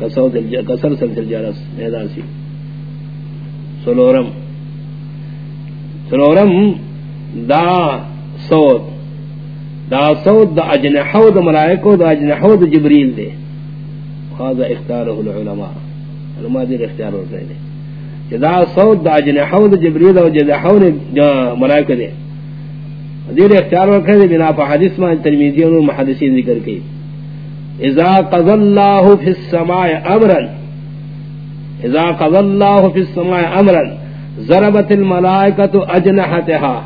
کسر سلسل جرس میدان سی سلورم سلورم دا صوت. دا صوت دا اجنحو دا ملائکو دا اجنحو دا جبریل دے خاض اختاره العلماء. علماء دیر اختیار ہو رہے ہیں جدا صوت دا جنحو دا جبریل و جنحو دا ملائکہ دے. دیر اختیار ہو رہے ہیں بنا پا حدیث میں ترمیزیون و محدثین ذکر کی اذا قضى الله في السماء امرا اذا قضى الله في السماء امرا ضربت الملائكه اجنحتها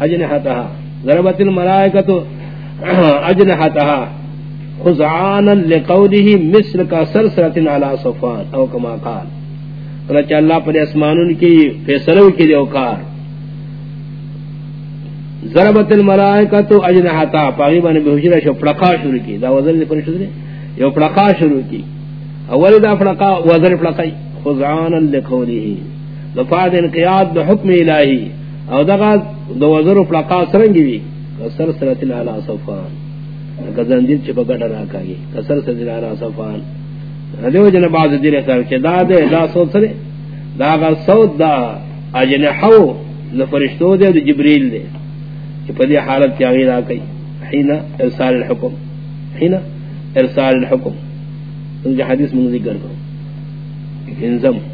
اجنحتها ضربت الملائكه اجنحتها خزعانا لقوله مثل کا سرسرت على صفان او كما قال. اللہ اللہ پر اسمانون کی فیصلوں کی دیوکار ضربت الملائکۃ اجنحتا پاگی بن بہجرہ شو پڑکا شروع کی دا وزن نے فرشت نے یو پڑکا شروع کی اول دا پڑکا وزن پڑکائی خضعانا لقوله. لفاد انقیاد بحکم الہی او دا دو وزن پڑکا سرنگی بھی کسر سرت علی صفان کزندید چھ بگڑ راکا گی کسر سرت علی صفان دیو جن بعض دیر حساب کہ دا دے، دا سوت سرے۔ دا غا سوت دا اجن حو لفرشتو دے، دا جبریل دے۔ کہ پدی حالت کیا غیر آکی حین ارسال الحکم۔ حین ارسال الحکم۔ تم جو حدیث من ذکر کرو انزم۔